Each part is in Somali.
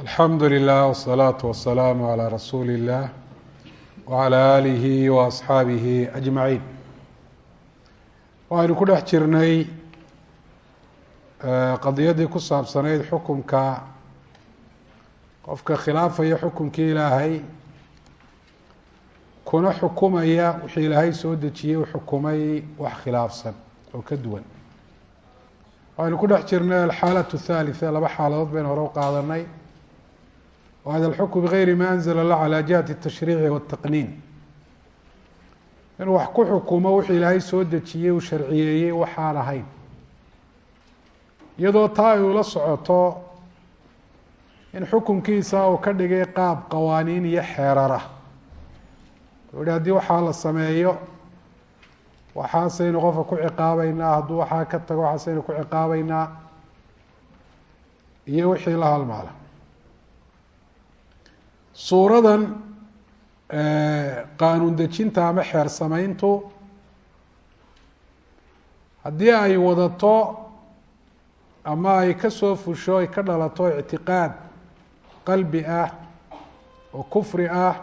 alxamdu lilah wsalaatu wasalaamu calaa rasuuli illah wacalaa aalihi wa asxaabihi ajmaciin waxaynu ku dhex jirnay eh, qadiyadii ku saabsanayd xukunka qofka khilaafaya xukunkii ilaahay kuna xukumaya wixii ilaahay soo dejiyey u xukumay wax khilaafsan oo ka duwan. Waxaynu ku dhex jirnay alxaalatu thaalitha laba xaaladood baynu hore u qaadanay whada اlxukm bgayri ma anzla اllah calى jihati الtashriici wالtaqniin inuu wax ku xukumo wixii ilaahay soo dejiyey uu sharciyeeyey waxaan ahayn iyadoo taa ay ula socoto in xukunkiisa uu ka dhigay qaab qawaaniin iyo xeerara u hi haddii waxaa la sameeyo waxaasaynu qofka ku ciqaabeynaa hadduu waxaa ka tago waxaasaynu ku ciqaabeynaa iyo wixii la halmaala suuradan qaanuun dejinta ama xeer samayntu haddii ay wadato ama ay ka soo fusho ay ka dhalato ictiqaad qalbi ah oo kufri ah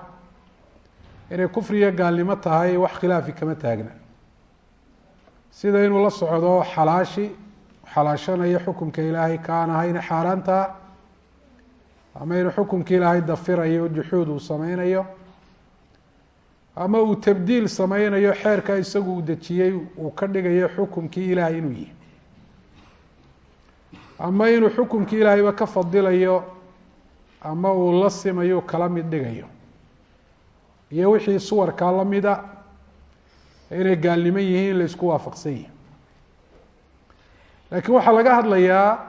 inay kufriya gaalnimo tahay wax khilaafi kama taagna. Sida inuu la socdo xalaashi xalaashanayo xukumka ilaahay kaan ahayna xaaraanta ama inuu xukumki ilaahay dafirayo juxuud uu sameynayo ama uu tabdiil sameynayo xeerka isagu uu dejiyey uu ka dhigayo xukumkii ilaahay inuu yihi ama inuu xukumkii ilaahayba ka fadilayo ama uu la simayo kala mid dhigayo. Iyo wixii suwarkaa lamida inay gaalnimo yihiin la isku waafaqsan yihi laakiin waxaa laga hadlayaa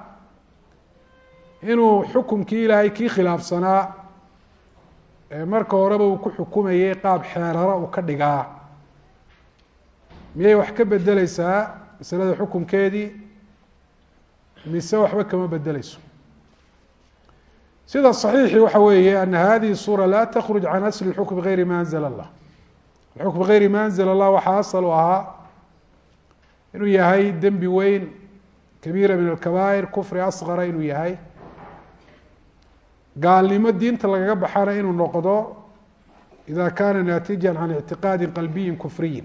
inuu xukumkii ilaahay kii khilaafsanaa ee marka horeba uu ku xukumayey qaab xeerara uu ka dhigaa miyay wax ka bedeleysaa masalada xukumkeedii mise waxba kama bedeleyso sida صaxiixi waxa weeye ana hadihi الsura la تkruج can asl الxukm bغayri ma anzl الlah alxukm bغayri ma anzl الlah waxaa asal u ahaa inuu yahay dembi weyn kabiira min alkabaa'ir kufri asqara inuu yahay gaalnimo diinta lagaga baxana inuu noqdo ida kana naatija can ictiqaadi qalbiyi kufriyi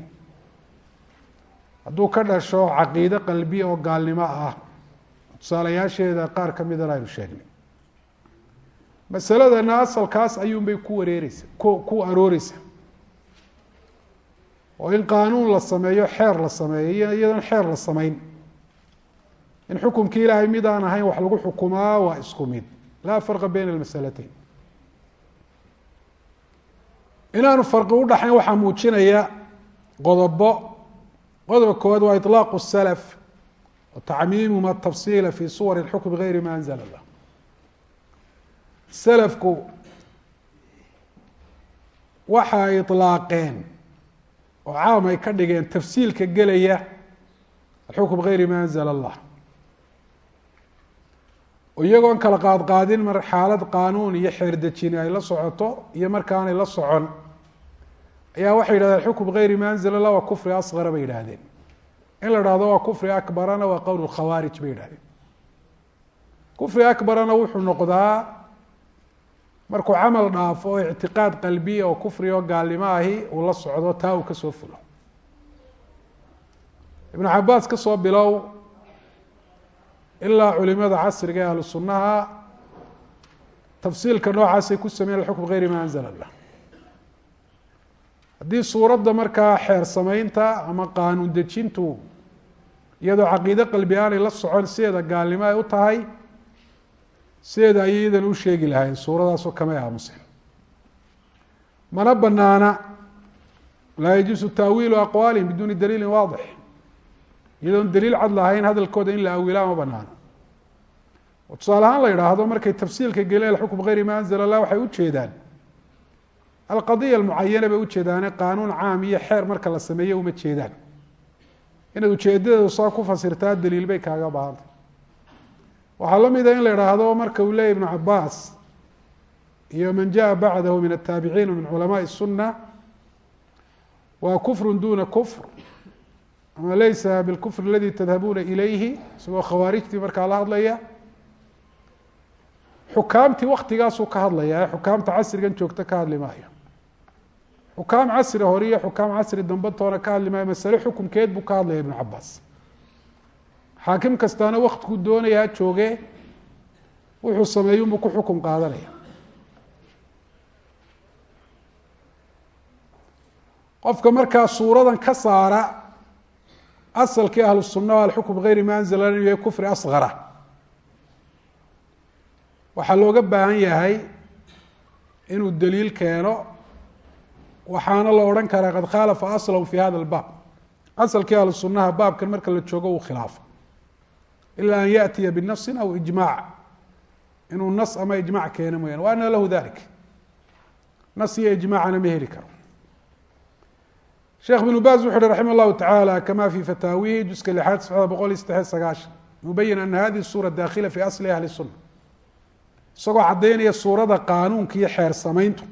hadduu ka dhasho caqiide qalbi oo gaalnimo ah tusaalayaasheeda qaar ka midana aynu sheegnay. Masaladana asalkaas ayuun bay ku wareereysa ku ku arooreysa oo in qaanuun la sameeyo xeer la sameeyo iyadoon xeer la sameyn in xukumkii ilaahay mid aan ahayn wax lagu xukumaa waa isku mid laa farqa bayna almasalatayn. Inaanu farqi u dhaxayn waxaa muujinaya qodobo. Qodobka koowaad waa ilaaqu salaf wa tacmiimuma atafsiila fi suwar اlxukm gayri ma anzla lah salafku waxa ay ilaaqeen oo caam ay ka dhigeen tafsiilka gelaya alxukm gayri ma anzla اllah iyagoon kala qaadqaadin mar xaalad qaanuun iyo xeerdejini ay la socoto iyo markaanay la socon. Ayaa waxay yidhahdeen xukm bgayri ma anzla lah waa kufri asqara bay yidhahdeen in la dhahdo waa kufri akbarana waa qowl khawaarij bay yidhahdeen kufri akbarana wuxuu noqdaa markuu camal dhaafo oo ictiqaad qalbiya oo kufri oo gaalnimo ahi uu la socdo taa uu ka soo fulo. Ibnu cabaas ka soo bilow ilaa culimada casriga ee ahlu sunnaha tafsiilka noocaasay ku sameyen alxukm bgayri ma anzla lah haddii suuradda markaa xeer samaynta ama qaanuun dejintu iyadoo caqiide qalbi aanay la socon sideeda gaalnimo ay u tahay sideeda ayay iyadan u sheegi lahayn suuradaasoo kamay aamusen mana banaana laa yajuusu taawiilu aqwaalihim biduuni daliilin waadix iyadoon daliil cad lahayn hadalkooda in la awila ma banaano oo tusaale ahaan la yidhaahdo markay tafsiilka geliyeen alxukm gayri ma anzala lah waxay ujeedaan alqadiya almucayana bay ujeedaane qaanuun caam iyo xeer marka la sameeye uma jeedaan. Inaad ujeedadeedu soo ku fasirtaa daliil bay kaaga baahantay. Waxaa la mida ah in la idhaahdo marka uu leeyay ibnu cabaas iyo man jaa bacdahu min ataabiciin min culamaai الsuna waa kufru duuna kufr ama laysa bilkufr aladi tadhabuuna ilayhi isagoo khawaarijtii markaa la hadlaya xukaamtii waktigaasuu ka hadlaya xukaamta casrigan joogta ka hadli maayo. Xukaam casri hore iyo xukaam casri dambe ka hadli maayo masale xukumkeed buu ka hadlaya ibnu cabaas xaakim kastaana waktiguu doonaya ha jooge wuxuu sameeyo unbuu ku xukum qaadanaya. Qofka markaa suuradan ka saara asalkii ahlu sunna alxukm bigayri ma anzala inuu yahay kufri asgara waxaa looga baahan yahay inuu daliil keeno waxaana la odhan karaa qad khaalafa aslahu fi hada albaab. Asalkii ahlu sunnaha baabkan marka la joogo uu khilaafo ila an yaأtiya binasin aw ijmac inuu nas ama ijmac keeno mooyane wa ana lahu dalik nas iyo ijmacana ma heli karo sheekh بن baz wuxu uhi raximah الlahu taعalى kama fi fataawihi juska lixaad safxada boqol iyo saddexiy sagaashan mubayin ana hadihi sura dakhila fi asli ahli الsuna isagoo caddaynaya suurada qaanuunka iyo xeer samayntu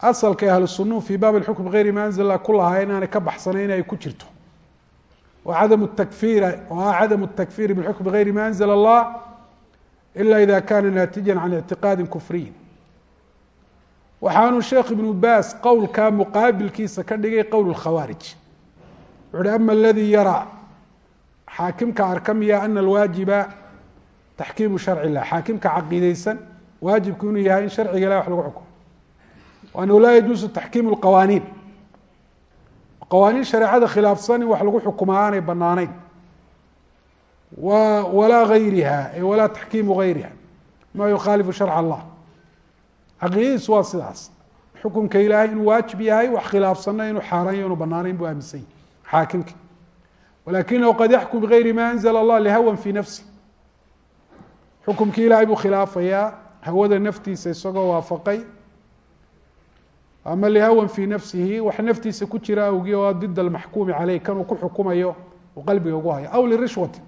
asalka ahlu sunuhu fi baab اxukm bغayri ma anzl ku lahaa inaanay ka baxsanayn ay ku jirto oo cadam takfir oo ah cadam الtakfiri bاxukm bغayri ma anzl الlah ila ida kana naatija can اctiqaadi kufriyi waxaanu sheekh ibnu baas qowlkaa muqaabilkiisa ka dhigay qowl khawaarij. Wuxu uhi ama aladii yaraa xaakimka arka miya ana alwaajiba taxkiimu sharci xaakimka caqiideysan waajibku inuu yahay in sharciga ilah wax lagu xukumo anahu laa yajuusu taxkiimu lqawaaniin qawaaniin shareecada khilaafsan wax lagu xukumaa aanay banaanayn walaa gayriha walaa taxkiimu gayriha ma yukhaalifu sharc allah caqiidadiisu waa sidaas xukunka ilaahay inuu waajib yahay wax khilaafsanna inuu xaaraanyo inuu banaanayn buu aaminsan yahy xaakimka walakinahu qad yaxkum bigayri ma anzla allah lihawan fi nafsi xukumkii ilaahay buu khilaafayaa hawada naftiisa isagoo waafaqay ama lihawan fii nafsihi wax naftiisa ku jira awgii oo did almaxkuumi caleyh kanuu ku xukumayo uu qalbiga ugu hayo aw lirishwati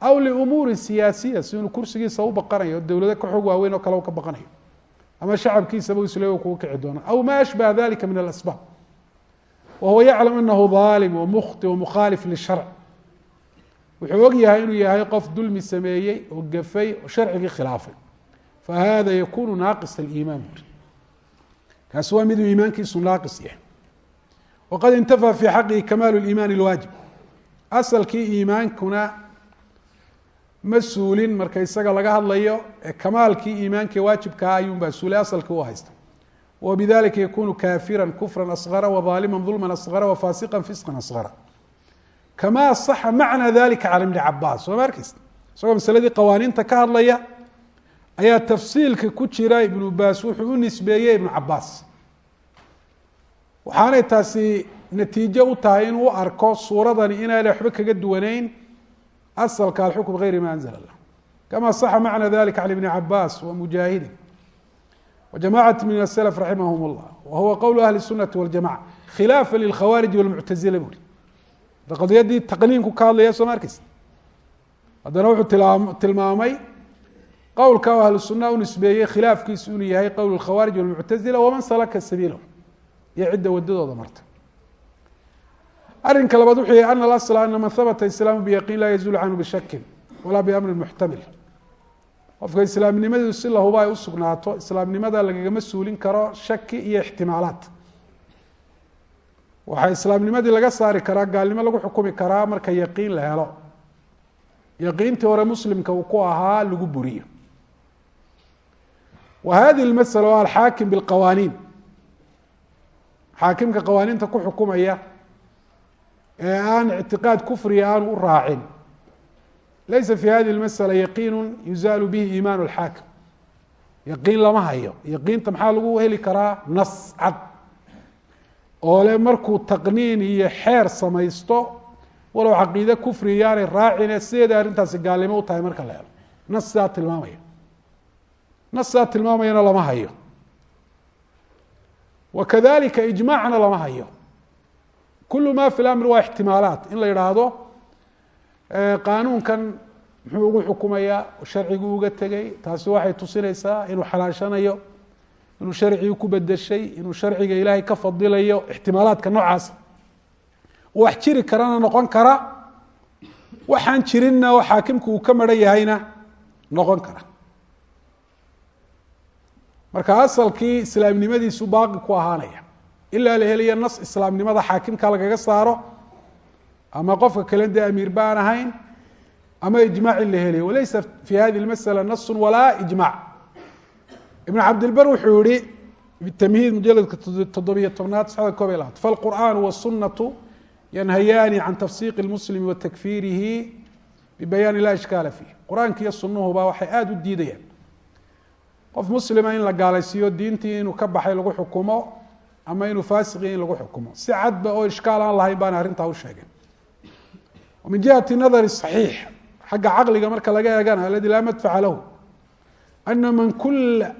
aw liumuuri siyaasiya si inuu kursigiisa u baqanayo dowlado ka xog waaweyn oo kale u ka baqanayo ama shacabkiisaba isle kugu kici doona aw ma ashbaha dalika min alasbaab. Wahuwa yaclam anahu daalim wamukti wamukhaalif lisharc wuxuu og yahay inuu yahay qof dulmi sameeyey oo gafay oo sharcigii khilaafay. Fahada yakunu naaqis aliimaan. Buri kaasi waa miduu iimaankiisu naaqis yahay. Waqad intafaa fi xaqihi kamaalu liimaan alwaajib. Asalkii iimaankuna ma suulin marka isaga laga hadlayo ee kamaalkii iimaanka waajibkaa ayuunbaa suulay asalkii u haysta. Wbidalika yakunu kafira kufra asgara wظaalima ظulma asgara wafasiqa fisqa asgara kama saxa macna dalika cala ibni cabaas soo ma arkeysa isagoo masaladii qawaaniinta ka hadlaya ayaa tafsiilka ku jira ibnu baas wuxuu u nisbeeyey ibnu cabaas waxaanay taasi natiijo u tahay inuu arko suuradani inaanay waxba kaga duwaneyn asalka alxukm bgayri ma anzla lah kama saxa macna dalika cala ibni cabaas wamujaahidin وجماعة من السلف رحمهم الله وهو qول أهل السنة والجماعة khilاaفa للkhawاriج والمعتزلة buri qadiyadii تqniinku ka hadlaya soo ma arkeysa haddana wuxuu tilmaamay qowlka o ahlu السuنة u nisbeeyey khilaafkiisu inuu yahay qowl الkhawاriج والمعتزلة وman slka sabiilh iyo cidda wadadooda marta arinka labaad wuxuu yahay ana alasla ana man habata islaamu biyaqin laa yazuulu canhu bishakin walaa biamrin muxtamil. Qofka islaamnimadu si lahuba ay usugnaato islaamnimada lagagama suulin karo shaki iyo ixtimaalaad. Waxaa islaamnimadii laga saari karaa gaalnimo lagu xukumi karaa marka yaqiin la helo. Yaqiintii hore muslimka uu ku ahaa lagu buriyo. Wa hadi masala waa alxaakim biqawaaniin xaakimka qawaaniinta ku xukumaya ee aan ictiqaad kufriga aanu u raacin laysa fi hadihi اmasأla yaqiinu yuzaalu bihi iimaan اlxaakim yaqiin lama hayo yaqiinta maxaa lagu heli karaa nas cad oo le markuu taqniin iyo xeer samaysto walow caqiide kufri yaanay raacine sideeda arrintaasi gaalnimo u tahay marka la helo nas sidaa tilmaamaya nas sidaa tilmaamayana lama hayo wakadalika ijmaacna lama hayo kulu ma fi lamri waa ixtimaalaat in la yidhaahdo qaanuunkan muxuu ugu xukumayaa sharciguu uga tegay taasi waxay tusinaysaa inuu xalaashanayo inuu sharcigii ku bedeshay inuu sharciga ilaahay ka fadilayo ixtimaalaadka noocaasa wax jiri karana noqon kara waxaan jirinna oo xaakimku uu ka maran yahayna noqon kara marka asalkii islaamnimadiisu baaqi ku ahaanaya ilaa la helaya nas islaamnimada xaakimka lagaga saaro ama qofka kale dee amiir baan ahayn ama ijmaac in la helayo walaysa fi hadi اmasأla nasu walaa ijmac ibn cabdilbar wuxuu yihi tamhiid mujaladka toddobiyo tobnaad saxda koob iyo labaat falqur'an wالsunaةu yanhayaani can tafsiq اlmuslimi wa takfiirihi bibayaan laa ishkaala fiih qur-aanka iyo sunuhuba waxay aada u diidayaan qof muslima in la gaalaysiiyo diintii inuu ka baxay lagu xukumo ama inuu faasiqi in lagu xukumo. Si cadba oo ishkaal aan lahayn baana arrintaa u sheegeen min jihati nadari صaxiix xagga caqliga marka laga eegana aladi laa madfaca lahu. Ana man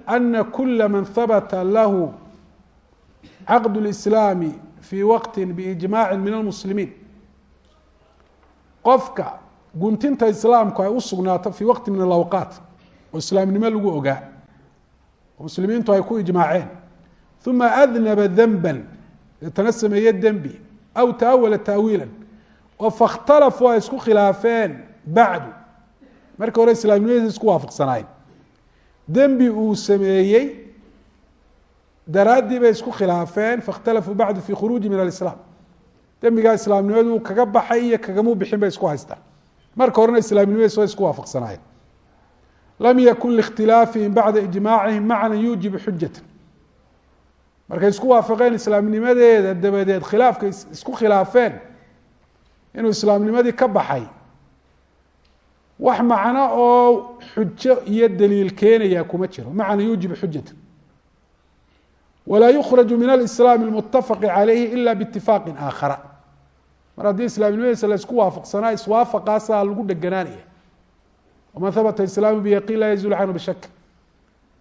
ana kula man habata lahu caqd اlislaami fi waqti biijmaaci min almuslimiin. Qofka guntinta islaamku ay u sugnaato fii waqti min alawqaat oo islaamnimo lagu ogaa oo muslimiintu ay ku ijmaaceen uma adnaba danba deetana sameeye dembi aw taawala taawiila oo fakhtalafuu ay isku khilaafeen bacdu markii hore islaamnimadiisa isku waafaqsanaayeen dembi daraaddii bay isku khilaafeen fakhtalafuu bacdu fi khuruuji min alislaam dembigaa islaamnimadu kaga baxay iyo kagamuu bixin bay isku haystaan marka horena islaamnimadiis way isku waafaqsanaayeen lam yakun likhtilaafihim bacda ijmaacihim macnan yuujibu xujata markay isku waafaqeen islaamnimadeeda dabadeed khilaafka isku khilaafeen. Inuu islaamnimadii ka baxay. Wax macno oo xujo iyo daliil keenaya kuma jiro. Macna yuujibu xujata walaa yukhraju min alislaam اlmutafaqi calayhi ila biitifaaqi aakhara. Mar haddii islaamnimadiisa la isku waafaqsanaa iswaafaqaasaa lagu dheganaanaya. Waman habata islaamu biyaqiin laa yazuul canhu bishak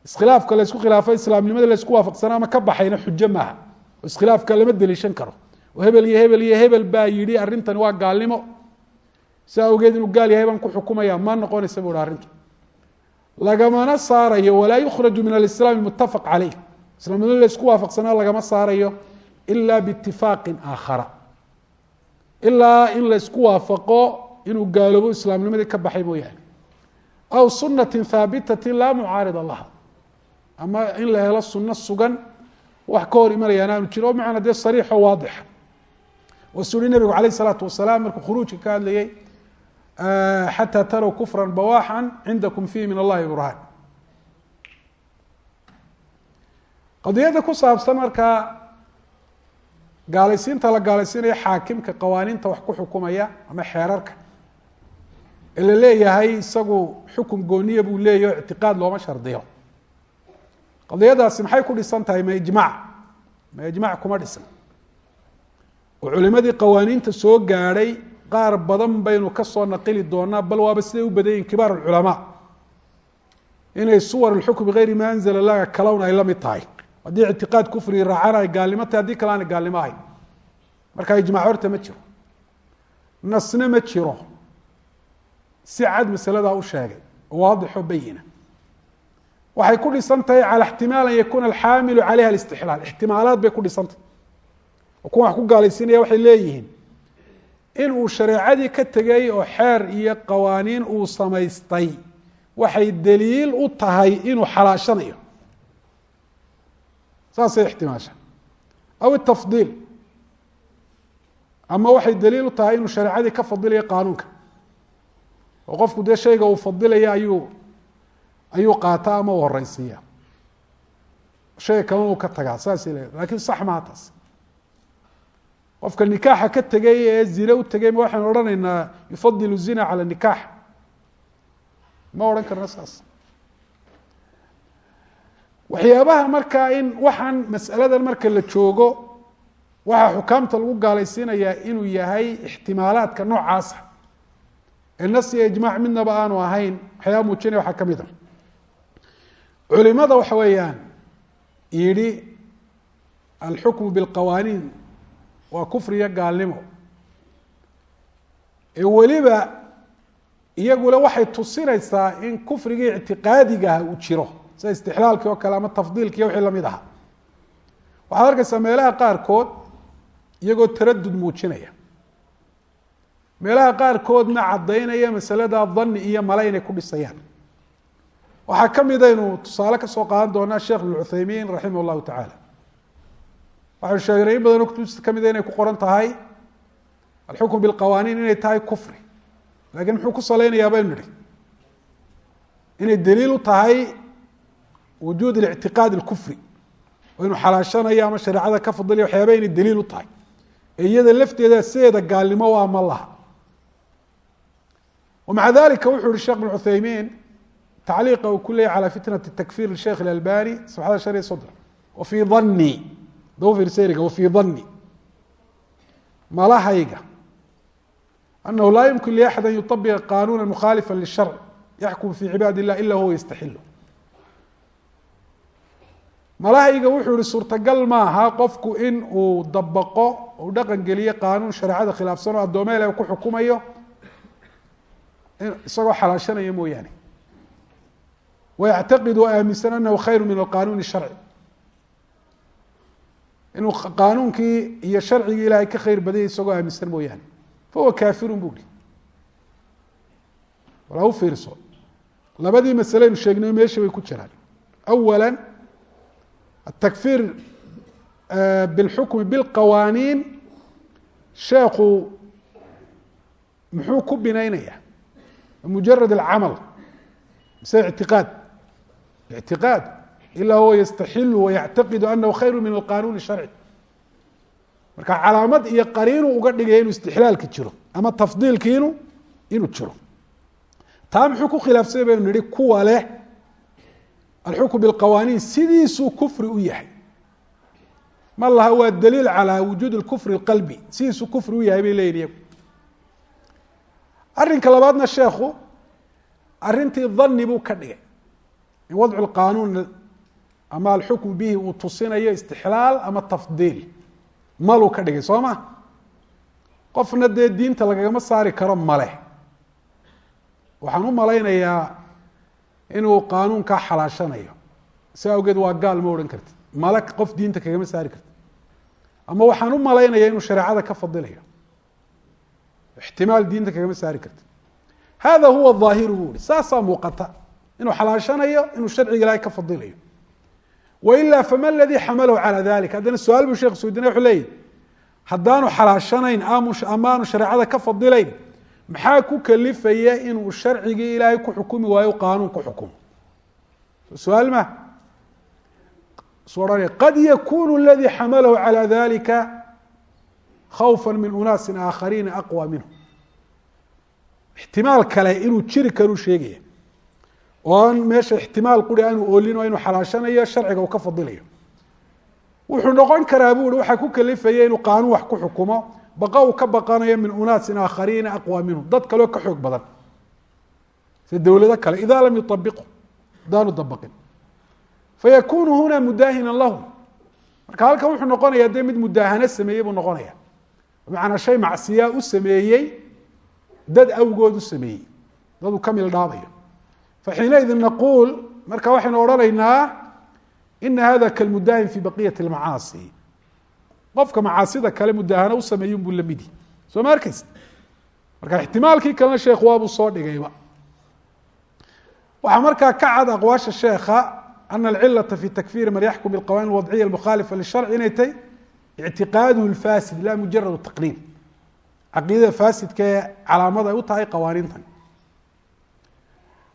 iskhilaafka la isku khilaafay islaamnimada la isku waafaqsanaa ama ka baxayna xujo maaha. Iskhilaafka lama deliishan karo. Hebel iyo hebel iyo hebel baa yidhi arrintani waa gaalnimo. Saa awgeed inuu gaal yahay baan ku xukumaya ma noqonaysa bu arrintu lagamana saarayo walaa yukhraju min alislaam mutafaq caleyh islaamnimada la isku waafaqsanaa lagama saarayo ila biitifaaqin aakhara. Ilaa in la isku waafaqo inuu gaaloobo islaamnimadii ka baxay mooyaane aw sunati haabitati laa mucaarida laha ama in la helo suno sugan wax ka hor imanayaan aanu jiro o macna dee sariixo waadixa wasuu hi nabigu alayh isalaatu wasalaam markuu khuruujka ka hadlayay xataa tarow kufra bawaxan cindakum fihi min allahi burhaan. Qadiyada ku saabsan markaa gaalaysiinta la gaalaysiinayo xaakimka qawaaniinta wax ku xukumaya ama xeerarka ee la leeyahay isagu xukum gooniya buu leeyahy o ictiqaad looma shardiyo qadiyadaasi maxay ku dhisan tahay ma ijmac ma ijmac kuma dhisan. Oo culimadii qawaaniinta soo gaadhay qaar badan baynu ka soo naqili doonaa bal waaba siday u badan yihiin kibaar culamaa inay suwar اxukm bigayri ma anzla laga kalown ay la mid tahay. Haddii ictiqaad kufrigi raacana ay gaalnimo tahay haddii kale aana gaalnimo ahayn. Marka ijmac horta ma jiro. Nasna ma jiro. Si cad masaladaa u sheegay. Waadixo bayina waxay ku dhisan tahay calى اxtimaal an yakuna alxaamilu calayha اlاstixlaal ixtimaalaad bay ku dhisantahy oo kuwa wax ku gaalaysiinaya waxay leeyihiin in uu shareecadii ka tegay oo xeer iyo qawaaniin uu samaystay waxay daliil u tahay inuu xalaashanayo saasay ixtimaasha aw itafdiil ama waxay daliil u tahay inuu shareecadii ka fadilayo qaanuunka oo qofku dee shayga uu fadilaya ayuu ayuu qaataa ama u horeysiiya shayga kalena uu ka tagaa saasay leedahay laakiin sax maha taas qofka nikaaxa ka tegay ee zine u tegay ma waxaynu odhanaynaa yufadilu zina cala nikaax. Ma odhan karna saas. Waxyaabaha markaa in waxaan masaladan marka la joogo waxaa xukaamta lagu gaalaysiinayaa inuu yahay ixtimaalaadka noocaasa. Ee nas iyo ijmac midnaba aanu ahayn waxyaaba muujinaya waxaa ka mid a culimada waxa weeyaan yidhi alxukmu bilqawaaniin waa kufriyo gaalnimo. Ee weliba iyaguna waxay tusinaysaa in kufrigii ictiqaadigaha uu jiro sida istixlaalkii oo kale ama tafdiilkii wixii la mid ahaa waxaad arkaysaa meelaha qaarkood iyagoo taradud muujinaya. Meelaha qaarkoodna caddaynaya masalada dani iyo male inay ku dhisayaan waxaa ka mid ah aynu tusaale ka soo qaadan doonaa sheekh ibn cuthaymiin llahu tacaala waxaynu sheegnay in badanoo kutubtiisa ka mida ah inay ku qoran tahay alxukm bilqawaaniin inay tahay kufri. Laakiin muxuu ku salaynayaa baynu nidhi inay daliil u tahay wujuud lictiqaad alkufri. Inuu xalaashanaya ama shareecada ka fadilaya waxyaaba inay daliil u tahay. Ee iyada lafteeda sideeda gaalnimo waa ma laha. Wamaca dalika wuxuu yihi shekh ibn cuthaymiin tacliiqa uu ku leeyay calى fitnaة takfir sheikh اlalbani sabxada shan iyo soddon wafii dani dafirseeriga wafii dani malahayga anahu laa yumkin liaxad an yuطabiqa qanuuna mukhaalifa lisharc yaxkum fi cibaad الlah ila huwa yastaxilu malahayga wuxuu yihi suurtagal maaha qofku in uu dabaqo uu dhaqan geliyo qaanuun shareecada khilaafsan oo addoomo ilahi ku xukumayo isagoo xalaashanaya mooyaane wayactaqidu oo aaminsan anahu khayru القانون alqanuuni sharci inuu qaanuunkii iyo sharcigii ilaahay ka khayr badanya isagoo aaminsan mooyaane fahuwa kaafirun bu hi walaa u fiirso labadii masaleynu sheegnay meesha bay ku jiraan awala atakfiir bilxukmi bilqawaaniin sheekhu muxuu ku binaynaya mujarad alcamal اعtiqاad ila huwa yastaxil وayactaqid anahu khayr min الqanun الsharci marka calaamad iyo qariinu uga dhigaya inuu istixlaalki jiro ama tafdiilkiinu inuu jiro taa muxuu ku khilaafsanya baynu nihi kuwa leh alxukm biاlqawaaniin sidiisuu kufri u yahay ma laha waa daliil calى wujuud اkufr اqalbi sidiisuu kufri u yahay bay leyihin iyagu arrinka labaadna sheekhu arrintii dani buu ka dhigay in wadcu اqaanuun ama alxukm bihi uu tusinayo istixlaal ama tafdiil maluu ka dhigay soo ma qofna dee diinta lagagama saari karo male waxaan u malaynayaa inuu qaanuunkaa xalaashanayo si awgeed waa gaal ma odhan karti male qof diinta kagama saari karti ama waxaan u malaynaya inuu shareecada ka fadilayo ixtimaal diinta kagama saari karti hada huwa ظaahiru bu saasaa muuqata inuu xalaashanayo inuu sharciga ilahay ka fadilayo wailaa fama ladii xamalahu calaa dalik haddana su'aal buu sheekh suudine wuxuu leeyahy haddaanu xalaashanayn amaanu shareecada ka fadilayn maxaa ku kalifaya inuu sharcigii ilaahay ku xukumi waayo qaanuun ku xukumo? Su'aal ma su qad yakunu ladii xamalahu calaa dalika khawfa min unaasin aakhariina aqwa minhu. Ixtimaal kale inuu jiri karuu sheegaya oo aan meesha ixtimaal quri aanu oolin oo inuu xalaashanayo sharciga uu ka fadilayo wuxuu noqon karaa bu i waxaa ku kalifaya inuu qaanuun wax ku xukumo baqa uu ka baqanayo min unaasin aakhariina aqwى minhu. Dad kaleo ka xoog badan. Sida dowlado kale ida lam yuabiqu hadaanu dabaqin fayakunu huna mudaahina lahu marka halkan wuxuu noqonaya dee mid mudaahano sameeyey buu noqonaya bimacnaa shay macsiyaa u sameeyey dad awgood u sameeyey dad uu ka mildhaabayo faxiinaidin naquul marka waxaynu odhanaynaa ina hada kalmudaahin fi baqiyati اlmacaasi qofka macaasida kale mudaahano u sameeyin buu lamidi soo ma arkeysa marka ixtimaalkii kalena sheekh waabuu soo dhigayba waxaa markaa ka cad aqwaasha sheekha ana alcilata fi takfiri man yaxkum biqawanin wadciya mukhaalifa lisharci inay tay ictiqaaduhu lfasid la mujarad taqliid caqiidada faasidka ee calaamad ay u tahay qawaaniintan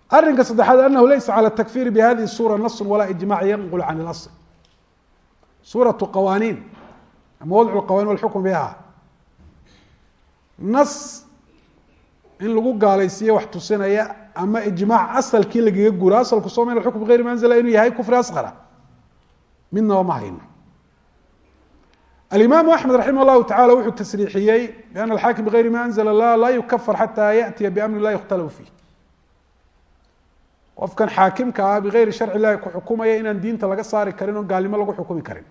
arinka saddexaad anahu laysa calى takfiri bihadihi sura nasu walaa ijmac yanqul can اlasl suuratu qawaaniin ama wadcu qawanin walxukm biha nas in lagu gaalaysiiyo wax tusinaya ama ijmaac asalkii lagaga guro asalku soo min xukm bigayri manzila inuu yahay kufri asqara midnaba ma hayno alimaamu axmed raximah llahu tacala wuxuu tasriixiyey biana alxaakim bigayri ma anzla lah laa yukafar xata yaأtiya biamri la yukhtalafu fiih qofkan xaakimka ah bigayri sharci illahi ku xukumaya inaan diinta laga saari karin oo gaalnimo lagu xukumi karin.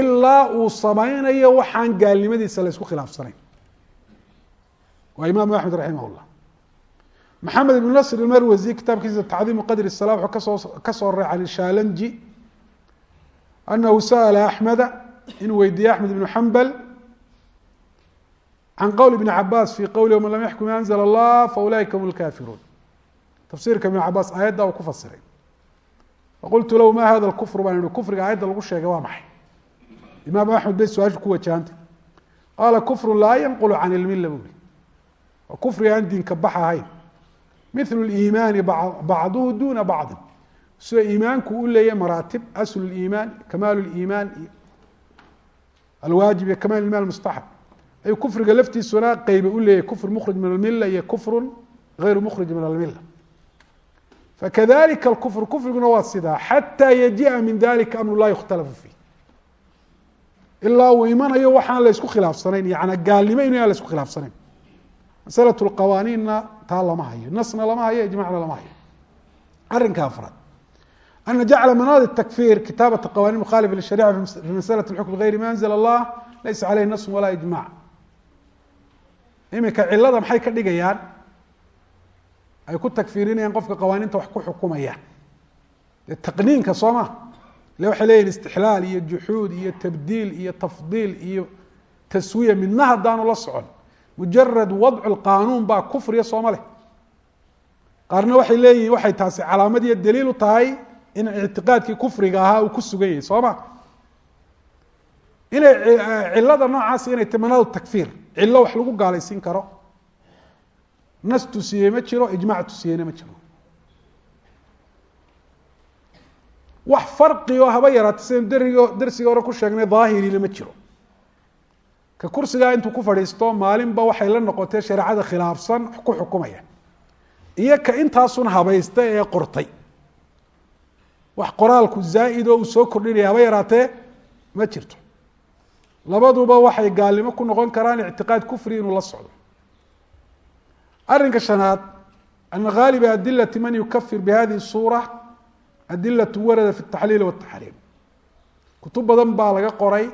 Ilaa uu samaynayo waxaan gaalnimadiisa la khilaafsanayn. Waa imaamu axmed raximah maxamed ibn nasr ilmarwasi kitaabkiisa tacdiimu qadri الsala wuxuu ka soo ka soo raray can shalanji anahu sa'la axmeda inuu weydiiyey axmed ibnu xambal can qowl ibni cabaas fi qowli man lam yaxkum anzla allah faulaika hum lkafiruun tafsiirka ibn cabaas aayadda uu ku fasiray. Faqultu lahu ma hada kufru baan ihi kufriga aayadda lagu sheegay waa maxay? Imaam axmed bay su'aashu ku wajahantay qaala kufru laa yanqulu can ilmilla buu yihi waa kufriga aan diinka bax ahayn. Mithlu liimaani bacduhu duna bacdin. Sida iimaanku u leeyahy maraatib aslu liimaan kamaalu liimaan alwaajib iyo kamaal iman mustaxab ayuu kufriga laftiisuna qeyba u leeyahy kufr mukhrij min almila iyo kufru gayru mukhrij min almila fakadalika alkufr kufriguna waa sidaa xataa yaji'a min dalika amru laa yukhtalafu fiih ilaa uu imanayo waxaan la isku khilaafsanayn yana gaalnimo inu aan la isku khilaafsanayn masalat lqawaaniinna taa lama hayo nasna lama hayo ijmacna lama hayo arrinka afraad ana jacla manaadi takfir kitaabata qawanin mukhalif lisharica fi masalat xukm bigayri ma anzla allah laysa caleyhi nas walaa ijmac iminka cilada maxay ka dhigayaan ay ku takfiirinayaan qofka qawaaniinta wax ku xukumaya. Dee taqniinka soo ma? Ile waxay leeyihiin istixlaal iyo juxuud iyo tabdiil iyo tafdiil iyo taswiya midna haddaanu la socon. Mujarad wadcu lqaanuun baa kufriya sooma leh. Qaarna waxay leeyihiin waxay taasi calaamad iyo daliil u tahay in ictiqaadkii kufriga ahaa uu ku sugan yahay soo ma? Inay cilada noocaasi inay timanadu takfiir cillo wax lagu gaalaysiin karo nas tusiyey ma jiro ijmac tusiyeyna ma jiro wax farqi oo haba yaraata sidaynu drig darsiga hore ku sheegnay daahirina ma jiro ka kursigaa intuu ku fadhiisto maalinba waxay la noqotee shareecada khilaafsan ku xukumaya iyo ka intaasun habaysta ee qortay wax qoraalku zaa'id oo uu soo kordhinaya haba yaraatee ma jirto labaduba waxay gaalnimo ku noqon karaan ictiqaad kufri inuu la socdo arrinka shanaad ana haaliba adilati man yukafir bihadihi suura adilat warada fi اtaxliil wاtaxriim kutub badan baa laga qoray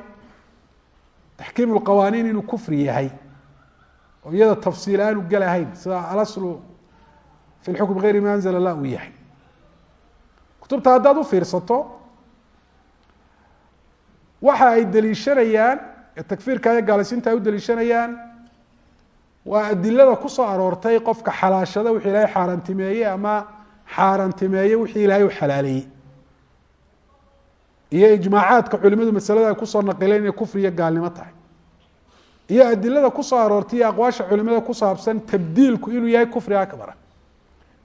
taxkiim اlqawaaniin inuu kufri yahay oo iyada tafsiil aanu gelahayn sida alaslu fi lxukm gayri ma anzla lah uu yahay kutubta haddaad u fiirsato waxa ay deliishanayaan ee takfiirka iyo gaalaysiinta ay u deliishanayaan waa adilada ku soo aroortay qofka xalaashada wixii ilaahay xaaraantimeeye ama xaaraantimeeye wixii ilaahay u xalaaleeyey iyo ijmaacaadka culimadu masalada ay ku soo naqileen inay kufri gaalnimo tahay. Iyo adilada ku soo aroortay iyo aqwaasha culimada ku saabsan tabdiilku inuu yahay kufri akbara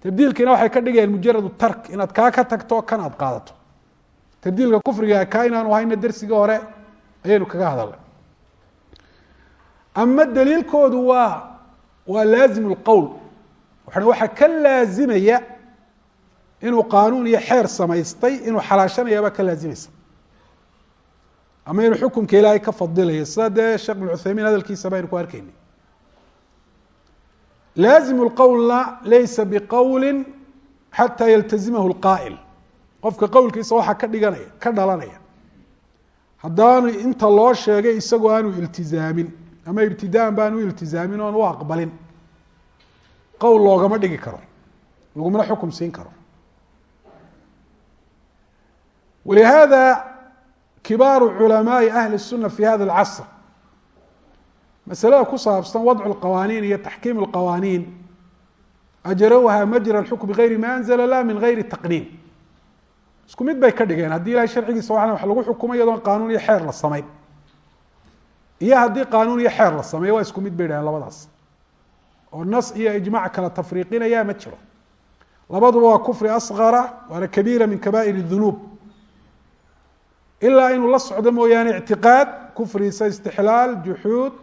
tabdiilkiina waxay ka dhigayaan mujaradu tark inaad kaa ka tagto kan aad qaadato. Tabdiilka kufriga kaa inaanu hayna dersigii hore ayaynu kaga hadalnay ama daliilkoodu waa waa laazim اlqowl waxaa ka laazimaya inuu qaanuun iyo xeer samaystay inuu xalaashanayabaa ka laazimaysa ama inuu xukunka ilaahay ka fadilayo sida dee sheekh bin cuthaymiin hadalkiisa baynu ku arkaynay laazim اlqowlna laysa biqowli xataa yaltazimahu اlqaa'il qofka qowlkiisa waxaa ka dhiganaya ka dhalanaya haddaanu inta loo sheegay isagoo aanu iltizaamin ama ibtidaan baanu iltizaamin oon u aqbalin qowl loogama dhigi karo lagumana xukum siin karo walihaada kibaaru culamaai ahli الsuna fi hada اlcasr masalada ku saabsan wadcu اlqawaaniin iyo taxkiim اlqawaaniin ajarowha majra اlxukm bigayri ma anzla lah min gayri taqniin isku mid bay ka dhigeen haddii ilahay sharcigiisa waa wax lagu xukumo iyadoon qaanuun iyo xeer la samayn iyo haddii qaanuun iyo xeer la sameeyo waa isku mid bay dhaheen labadaas oo nas iyo ijmac kala tafriiqinaya ma jiro labaduba waa kufri asqara waana kabiira min kabaa'ir الdunuub ilaa inuu la socdo mooyaane ictiqaad kufriisa istixlaal juxuud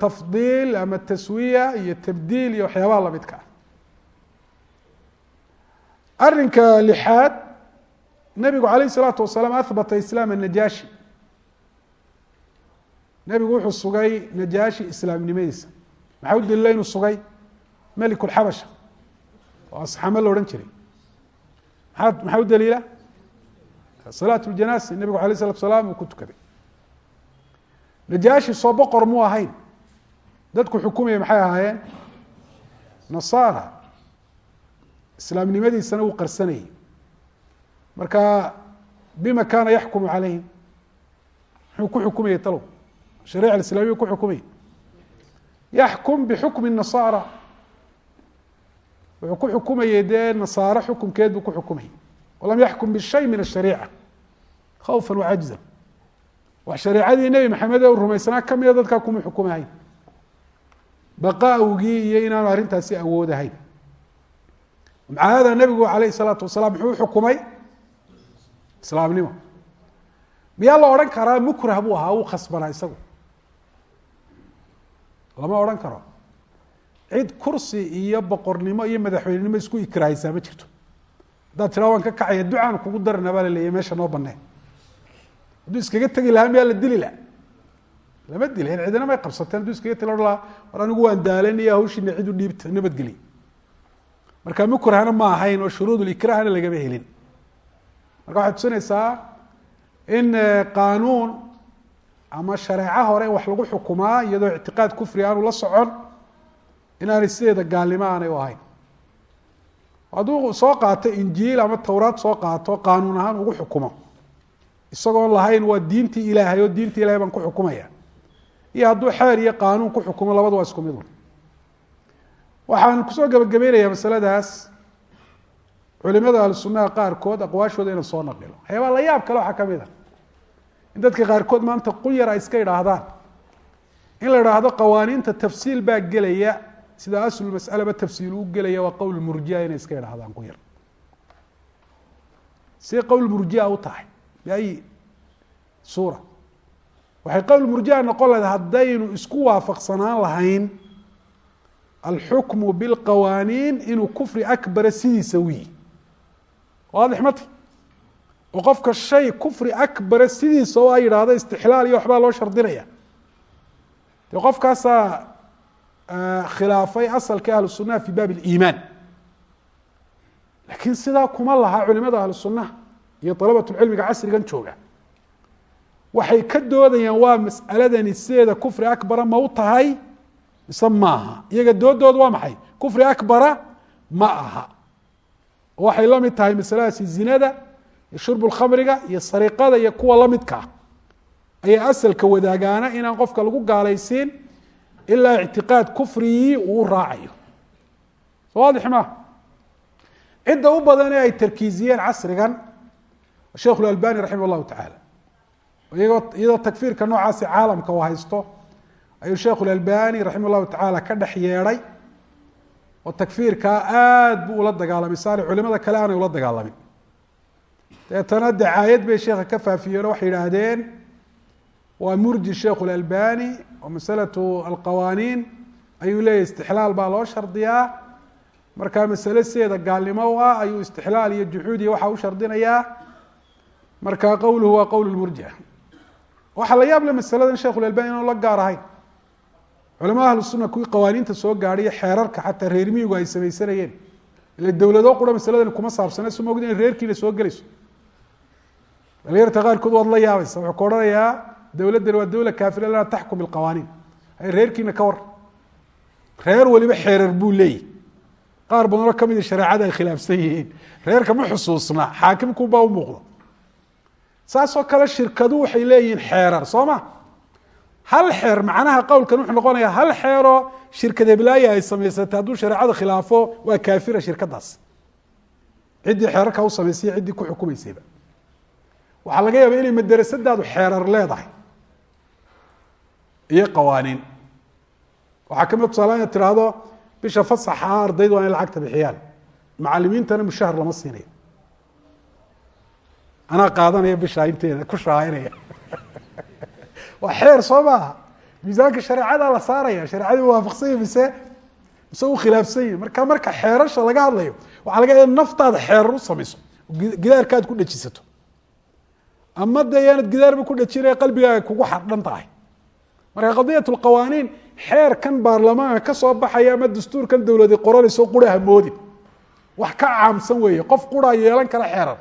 tafdiil ama taswiya iyo tabdiil iyo waxyaabaha lamidka ah arinka lixaad nabigu alayh الsalaatu wasalaam ahbata islaam الnajaashi nebigu wuxuu sugay najaashi islaamnimadiisa. Maxaa u daliila inuu sugay? Melik lxabasha oo asxaamo la odhan jiray. Maa maxaa u daliila? Salaat ljanaasa nebigu alay slatu salaam uu ku tukaday. Najaashi soo boqor muu ahayn. Dadku xukumaya maxay ahaayeen? Nasaara. Islaamnimadiisana wuu qarsanayay. Marka bima kaana yaxkumu calayhim? Muxuu ku xukumayay talow shariica islamiya ku xukumay. Yaxkum bixukmi nasaara wuxuu ku xukumayay dee nasaaro xukumkeed buu ku xukumay. Walam yaxkum bishay min ashariica khawfan wacajza wax shariicadii nebi maxamed ee u rumaysanaa ka mida dadkaa kuma xukumahayn baqaawgii iyo inaanu arrintaasi awoodahayn maca hada nebigu alayh salaatu wasalaam muxuu uxukumay islaamnimo. Miyaa la odhan karaa mukrah buu ahaa uu khasbanaa isagu lama odhan karo. Cid kursi iyo boqornimo iyo madaxweynenimo isku ikraahaysaa ma jirto. Haddaad tiraa waan ka kacaya ducaan kugu darana baa la meesha noo baneen hadduu iskaga tegi lahaa miyaa la dili laha lama dilayn cidina may qabsateen hadduu iskaga tegi lahaa war anigu waan daalanaya hawshiina cid u dhiibta nabadgeliy marka mukrahna ma ahayn oo shuruud likrahna lagama helin. Marka waxay tusinaysaa in qaanuun ama shareeco hore wax lagu xukumaa iyadoo ictiqaad kufri aanu la socon inaanay sideeda gaalnimo aanay u ahayn. Hadduu soo qaato injiil ama towraad soo qaato qaanuun ahaan ugu xukumo. Isagoon lahayn waa diintii ilaahay oo diintii ilahay baan ku xukumaya. Iyo hadduu xeer iyo qaanuun ku xukumo labada waa isku midun waxaan ku soo gabagabeynayaa masaladaas. Culimada ahlu sunaha qaarkood aqwaashooda inaan soo naqilo waxyaabaa la yaab kale waxaa ka mid a dadka qaarkood maanta qunyar ay iska idhaahdaan in la idhaahdo qawaaniinta tafsiil baa gelaya sida aslu masalaba tafsiil u gelaya waa qowl murjia inay iska idhahdaan qunyar si qowl murjia u tahay biayi suura. Waxay qowl murjia noqon lahayd haddaynu isku waafaqsanaan lahayn alxukmu bilqawaaniin inuu kufri akbara sidiisa wiyi waadix mati oo qofka shay kufri akbara sidiisa oo a yidhaahdo istixlaal iyo waxbaa loo shardinaya dee qofkaasaa khilaafay asalka ahlu sunaha fi baab اliimaan laakiin sidaa kuma laha culimada ahlu sunaha iyo dalabat cilmiga casrigan jooga. Waxay ka doodayaan waa mas'aladani sideeda kufri akbara ma u tahay? Mise maaha. Iyaga doodooda waa maxay? Kufri akbara ma aha. Waxay la mid tahay masaladaasi zinada shurb lkhamriga iyo sariqada iyo kuwa lamidkaa ayay asalka wadaagaana inaan qofka lagu gaalaysiin ilaa ictiqaad kufrigii uu raacayo so waadix ma cidda u badan ee ay tarkiiziyeen casrigan sheikh اlalbani raximah اllahu tacaala iyagoo iyadoo takfiirka noocaasi caalamka uu haysto ayuu sheikh اlalbani raximah اllahu tacaala ka dhex yeedhay oo takfiirkaa aad buu ula dagaalamay saale culimada kale aanay ula dagaalamin deetana dacaayad bay sheekha ka faafiyeen waxay yidhaahdeen waa murji sheikh اlalbani oo masalatu alqawaaniin ayuu leeyahy istixlaal baa loo shardiyaa. Markaa masale sideeda gaalnimo u ah ayuu istixlaal iyo juxuud iyo waxaa u shardinayaa. Marka qowluhu waa qowl murjia waxaa la yaab le masaladan sheikh اlalbani inaan la gaar ahayn culamada ahlu suna kuwii qawaaniinta soo gaadhay xeerarka xataa reer miyigu ay samaysanayeen. Ila dowlado qura masaladan kuma saabsane so maogd inay reerkiina soo gelayso dhalinyarta qaarkood waad la yaabaysa wuxuu ka odhanayaa dowladdani waa dowla kaafira laa taxkum bilqawaaniin ay reerkiina ka war. Reer weliba xeerar buu leeyahy qaar badanoo kamida shareecada ay khilaafsan yihiin. Reerka ma xusuusna xaakimkunbaa u muuqdo. Saasoo kale shirkadu waxay leeyihiin xeerar soo ma? Hal xeer macnaha qowlkan wuxuu noqonayaa hal xeeroo shirkad heblaaya ay samaysatay hadduu shareecada khilaafo waa kaafira shirkadaas ciddii xeerarka u samaysay ciddii ku xukumaysayba waxaa laga yaaba inay madarasadaadu xeerar leedahay iyo qawaaniin waxaa ka mid tusaala inaad tiraahdo bisha fasaxa ardaydu waa in lacagta bixiyaan. Macalimiintana mushahar lama siinayo anaa qaadanaya bishaa inteeda ku shaainaya waa xeer soo maaha miisaanka shareecada la saaraya shareecadii waafaqsanya mise mise u khilaafsan yahi marka marka xeerasha laga hadlayo waxaa laga yaaba naftaada xeerar u samayso gidaarka ku dhejisato ama dee yaanad gidaarba ku dhejinaya qalbigaaga kugu xardhan tahay. Marka qadiyat lqawaaniin xeerkan baarlamaanka ka soo baxaya ama dastuurkan dowladi qoranayso qura hamoodin wax ka caamsan weeye qof quraa yeelan kara xeerar.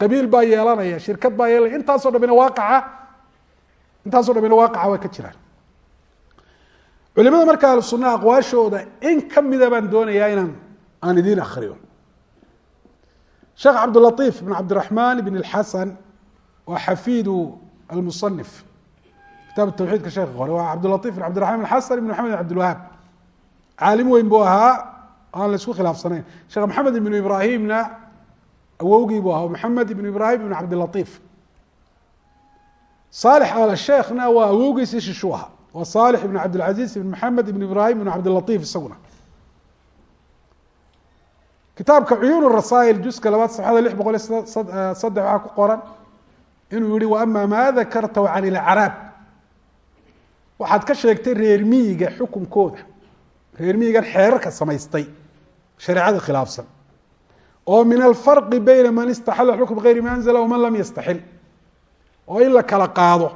Qabiil baa yeelanaya shirkad baa yeelanaya intaasoo dhamina waaqaca intaaso dhamina waaqaca waa ka jiraan. Culimada marka ahlu aqwaashooda in kamida baan doonayaa inaan aan idiin akriyo sheekh cabdilaiif bn cabdiraxmaan bn اlxasan waa xafiidu almusanif kitaab tawxiidka sheekha qore waa cabdilaiif bn cabdiraxman bn xasan ibn maxamed bn abdilwahaab caalim weyn buu ahaa aan la khilaafsanayn. Sheekh maxamed ibnu ibraahimna awowgii buu ahaa maxamed ibnu ibraahim ibnu cabdilaiif saalix al sheekhna waa awowgiisi shishu ahaa. Waa saalix ibn cabdilcaziz ibn maxamed ibn ibraahim ibn cabdilaiif isaguna. Kitaabka cuyuun rasaa'il juska labaad safxada lix boqol saddex waxaa ku qoran inuu yihi waama maa dakartahu can ilcaraab waxaad ka sheegtay reer miyiga xukunkooda reer miyigan xeerarka samaystay shareecada khilaafsan oo min alfarqi bayna man istaxala xukm bigayri ma anzla waman lam yastaxil oo in la kala qaado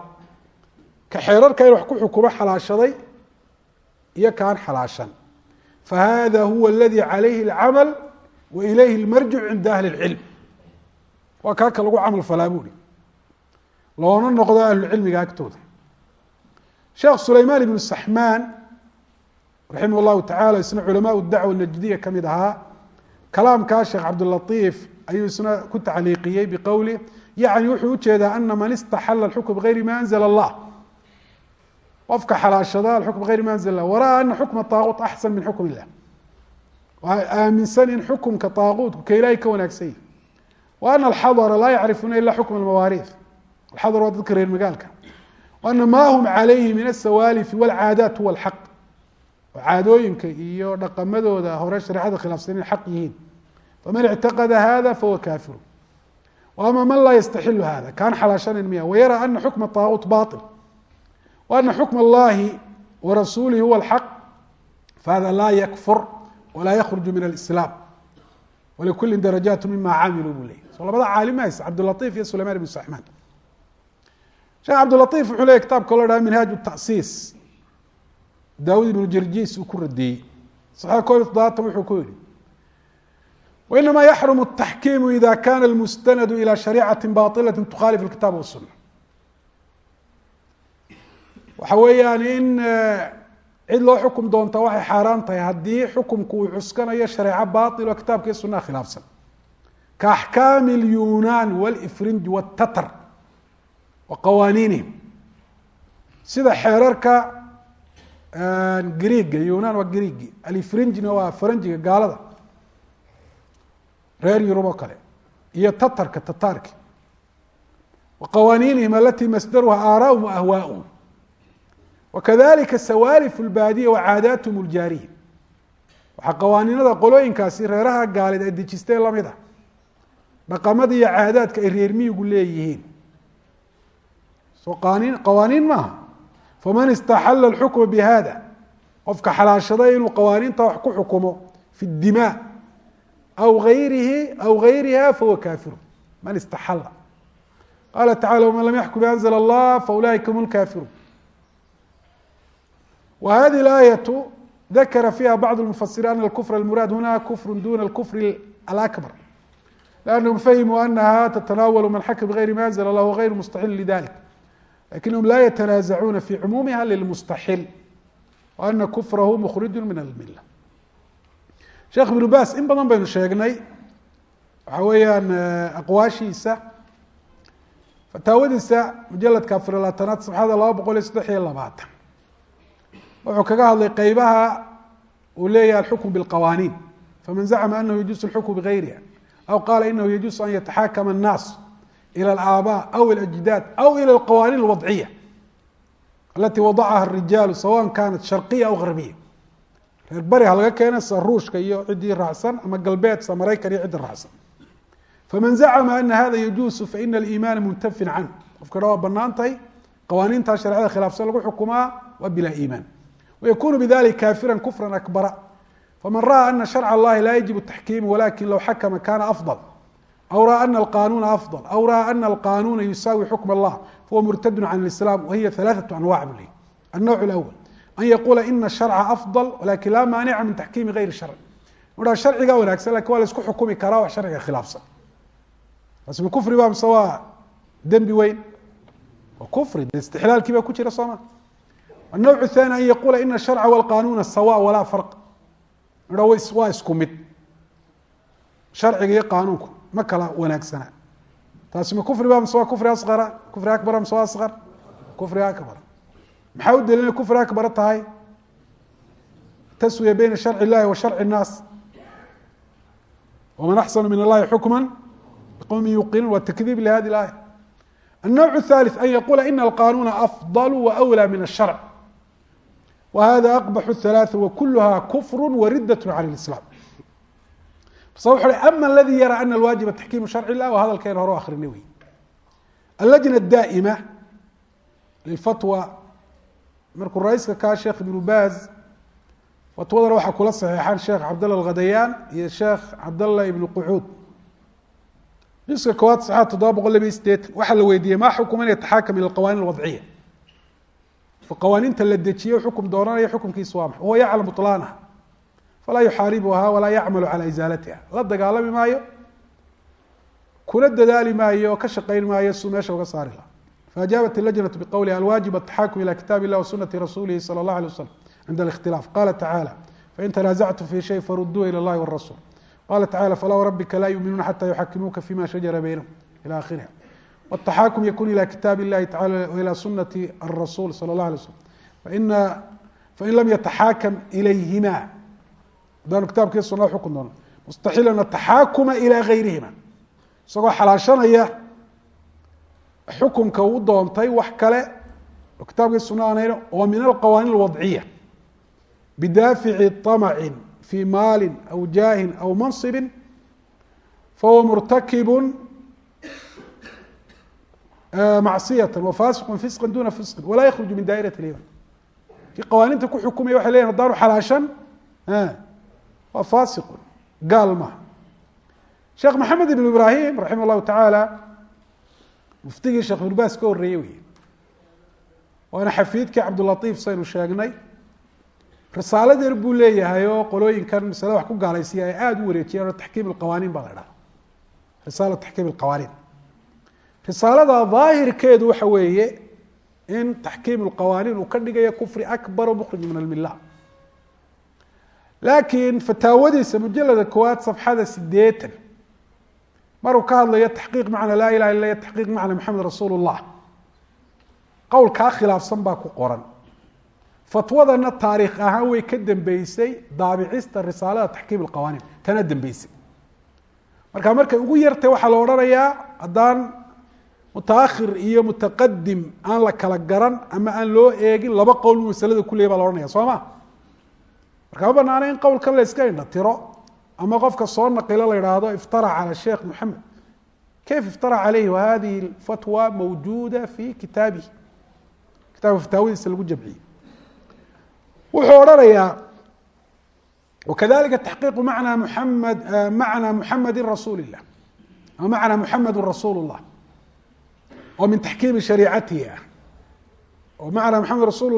ka xeerarka in wax ku xukumo xalaashaday iyo kaan xalaashan fahada huwa aladi calayhi اlcamal wa ilayhi اlmarjic cinda ahli اlcilm waa kaa ka lagu camal falaa buuri loona noqdo ahlucilmiga agtooda. Sheekh sulaymaan ibnu saxmaan raximah llahu tacala isna culamaau dacwa najdiya ka mid ahaa kalaamkaa sheekh cabdilaiif ayuu isna ku tacliiqiyey biqowlih yacni wuxuu u jeedaa ana man istaxala alxukm bigayri ma anzla allah. Qofka xalaashada alxukm bigayri ma anzla allah waraa ana xukma taaquut axsan min xukm illah. Waa aaminsan in xukumka taaquutku ka ilaahay ka wanaagsan yahi wa ana alxadra laa yacrifuna ila xukm almawaariif alxadr waa dadka reer magaalka. Ana ma hum calayhi min asawaalifi walcaadaat huwa alxaq oo caadooyinka iyo dhaqamadooda hore shareecada khilaafsan inay xaq yihiin. Faman ictaqada hada fahuwa kaafiru ama man laa yastaxilu hada kaan xalaashanayn miya wayara ana xukma taaguut bail wa ana xukma allahi warasuulihi huwa alxaq fahada laa yakfur walaa yakruju min alislaam. Walikulin darajaat mima camiluu buu leeyay soo labada caalim haysa. Cabdilaiif iyo sulayman ibn saxmaan sheekh cabdilaiif wuxuu leeyay kitaabka lo dhaha minhaaj tasiis daawud ibnu jarjis uu ku radiyey. Saxiix koob toddobaatan wuxuu ku yihi wainamaa yaxrumu ataxkiimu ida kana almustanadu ila shariicati bailati tukhalif alkitaab wasunna waxa weeyaan in eh, cid loo xukum doontaa waxay xaaraan tahay haddii xukumku uu cuskanayo shareeco bail oo kitaabka iyo sunaha khilaafsan. Ka axkaami lyunan walifrinj wtatar wa qawaaniinihim sida xeerarka griiga yunaan waa griigi alfrinjna waa faranjiga gaalada. Reer yurub oo kale. Iyo tatarka tataarki wa qawaaniinihim alati masdaruha aaraahum ahwaahum wakadalika sawaalif lbaadiya wacaadaathm ljaariya waxaa qawaaniinada qolooyinkaasi reeraha gaaleed ay dejisteen la mid ah. Dhaqamada iyo caadaadka ay reer miyigu leeyihiin soo qaaniin qawaaniin maaha. Faman istaxala alxukma bi hada qofka xalaashada inuu qawaaniinta wax ku xukumo fi dimaa aw ayrihi aw gayriha fahuwa kaafiru. Man istaxala qaala tacala waman lam yaxkum anzl allah faulaika hum lkaafiruun wa hadihi alaayatu dakara fiha bacd lmufasiriin ana alkufra almuraad huna kufru duna alkufri alakbar. Lanahum fahimuu anaha tatanaawalu man xaka bigayri ma anzla allah wagayru mustaxil lidalik lakinahum la yatanaazacuuna fi cumuumiha lilmustaxil wa ana kufrahu mukhriju min almila sheekh ibnu bas in badan baynu sheegnay waxa weeyaan aqwaashiisa fataawadiisa mujaladka afar labaatanaad sabxada laba boqol iyo saddex iyo labaatan wuxuu kaga hadlay qeybaha uu leeyahay alxukm biاlqawaaniin faman zacma anahu yajuusu اlxukm bigayriha aw qaala inahu yajuusu an yataxakama الnaas ilى اlآabاء aw اlأjdaad aw ilى اlqawaaniin اlwadciya alati wadacaha الrijaalu sawaء kanat sharqiya aw garbiya reer bari ha laga keena sa ruushka iyo ciddii raacsan ama galbeed sa maraykan iyo cidda raacsan faman zacma ana hada yajuusu faina aliimaana muntafin can qofka dha waa banaan tahay qawaaniintaa sharecada khilaafsan lagu xukumaa waa bilaa iimaan wayakunu bidalika kaafira kufra akbara faman ra'a ana sharca allahi laa yajibu taxkiimu walakin low xakama kana afضل aw ra'a ana alqanuuna afضل aw ra'a ana alqanuuna yusaawi xukm allah fahuwa murtadu can اlislam wahiya ثalaaثaة anwac bu leyi الnowc اlأwl an yaquula ina sharca afضل walakin laa maanica min taxkiimi gayri sharci uha sharciga wanaagsan lakin waa la isku xukumi karaa wax sharciga khilaafsan asmu kufri ba mise waa dembi weyn waa kufri istixlaalkii baa ku jira soo ma الnowc الثاني an yaquula ina الsharca wاlqanuuna sawa walaa farq ha waa isku mid sharciga iyo qanuunku ma kala wanaagsana taasi ma kufri ba mise waa kufri asqara kufri akbara mise waa asqar kufri akbar maxaa u daliila kufri akbara tahay taswiya beyna sharci اllahi wa sharci الnaas waman axsanu min allahi xukma biqowmi yuqinuun wa takdiib lihadi اlaaya النوع الثالث أن يقول إن القانون أفضل وأولى من الشرع وهذا أقبح الثلاث وكلها كفر وردة عن الإسلام ama ladii yaraa ana waajiba taxkiimu sharci lah waa hadalkeen hore akrina wey. Allajna daa'ima lifatwa markuu ra'iiska kaa sheekh ibnu baaz fatwadana waxaa kula saxeexaan sheekh cabdalla alghadayaan iyo sheekh cabdalla ibnu qucuud. Jiska koowaad saxaad toddoba boqol labiyo sideetan waxaa la weydiiyey maa xukuman yataxaakam ila qawanin alwadciya qawaaniinta la dejiyey xukum doonanaya xukumkiisu waa max huwa yaclamu laanha falaa yuxaaribuhaa walaa yacmalu calaa isaalatiha. La dagaalami maayo kula dadaali maayo oo ka shaqayn maayo suu meesha uga saari laha faajaabat ilajnatu biqowliha alwaajib ataxaakum ila kitaab illah wasunati rasuulihi sala allah alay waslam cinda alikhtilaaf. Qala tacaala fain tanaasactum fi shay faruduuha ila allahi warasuul qala tacala falaa warabbika laa yuuminuuna xata yuxakimuuka fima shajara baynahum ila akhiriha wataxaakum yakun ila kitaab illahi tacala waila sunati alrasuul sala allah alay waslam faina fain lam yataxaakam ilayhima haddaanu kitaabkii sunada xukun doona mustaxiilan ataxaakuma ilaa gayrihima isagoo xalaashanaya xukumka u doontay wax kale oo kitaabkii sunna oo min alqawaaniin alwadciya. Bidaafici طamacin fii maalin aw jaahin aw mansibin fahuwa murtakibu macsiyata wafasiqu fisqa duna fisqi walaa yakhruju min daa'irat اliman kii qawaaninta ku xukumaya waxay leyihin hadaanu xalaashan waa fasiqun gaal maha sheekh maxamed ibn ibrahim raximah tacaala muftigii sheekh ibnu baas ka horreeyey wey waana xafiidkii cabdulatiif saynu sheegnay. Risaaladeer buu leeyahay oo qolooyinkan masalada wax ku gaalaysiya ay aada u wareejiyeen oo taxkiim alqawaaniin baa la dhaha risaala taxkiim alqawaaniin risaalada daahirkeedu waxa weeye in taxkiim alqawaaniin uu ka dhigayo kufri akbar mukhrij min almilla laakiin fataawadiisa mujalada koowaad safxada sideetan maruu ka hadlayo taxqiiq macna laa ilaha illa taxqiiq macna maxamed rasuul llah qowlkaa khilaafsan baa ku qoran. Fatwadana taariikh ahaan way ka dambeysay daabicista risaalada taxkiim alqawaaniin tana dambeysay. Marka markay ugu yartay waxaa la odhanayaa haddaan mutaakhir iyo mutaqadim aan la kala garan ama aan loo eegin laba qowl masalada kuley baa la ohanaya soo ma marka ma banaana in qowlkan la iska indha tiro ama qofka soo naqilo la idhaahdo iftara calى sheekh moxamed kayf iftara calayhi wahadihi fatwa mawjuuda fi kitaabihi. Kitaabka fataawadiisa lagu jamciyey. Wuxuu odhanayaa wakadalika taxqiiqu macna muxamed macna muxamedi rasuuli illah ama macna muxamedu rasuul oo min taxkiimi shariicatihi ah. Oo macna muxamed rasuul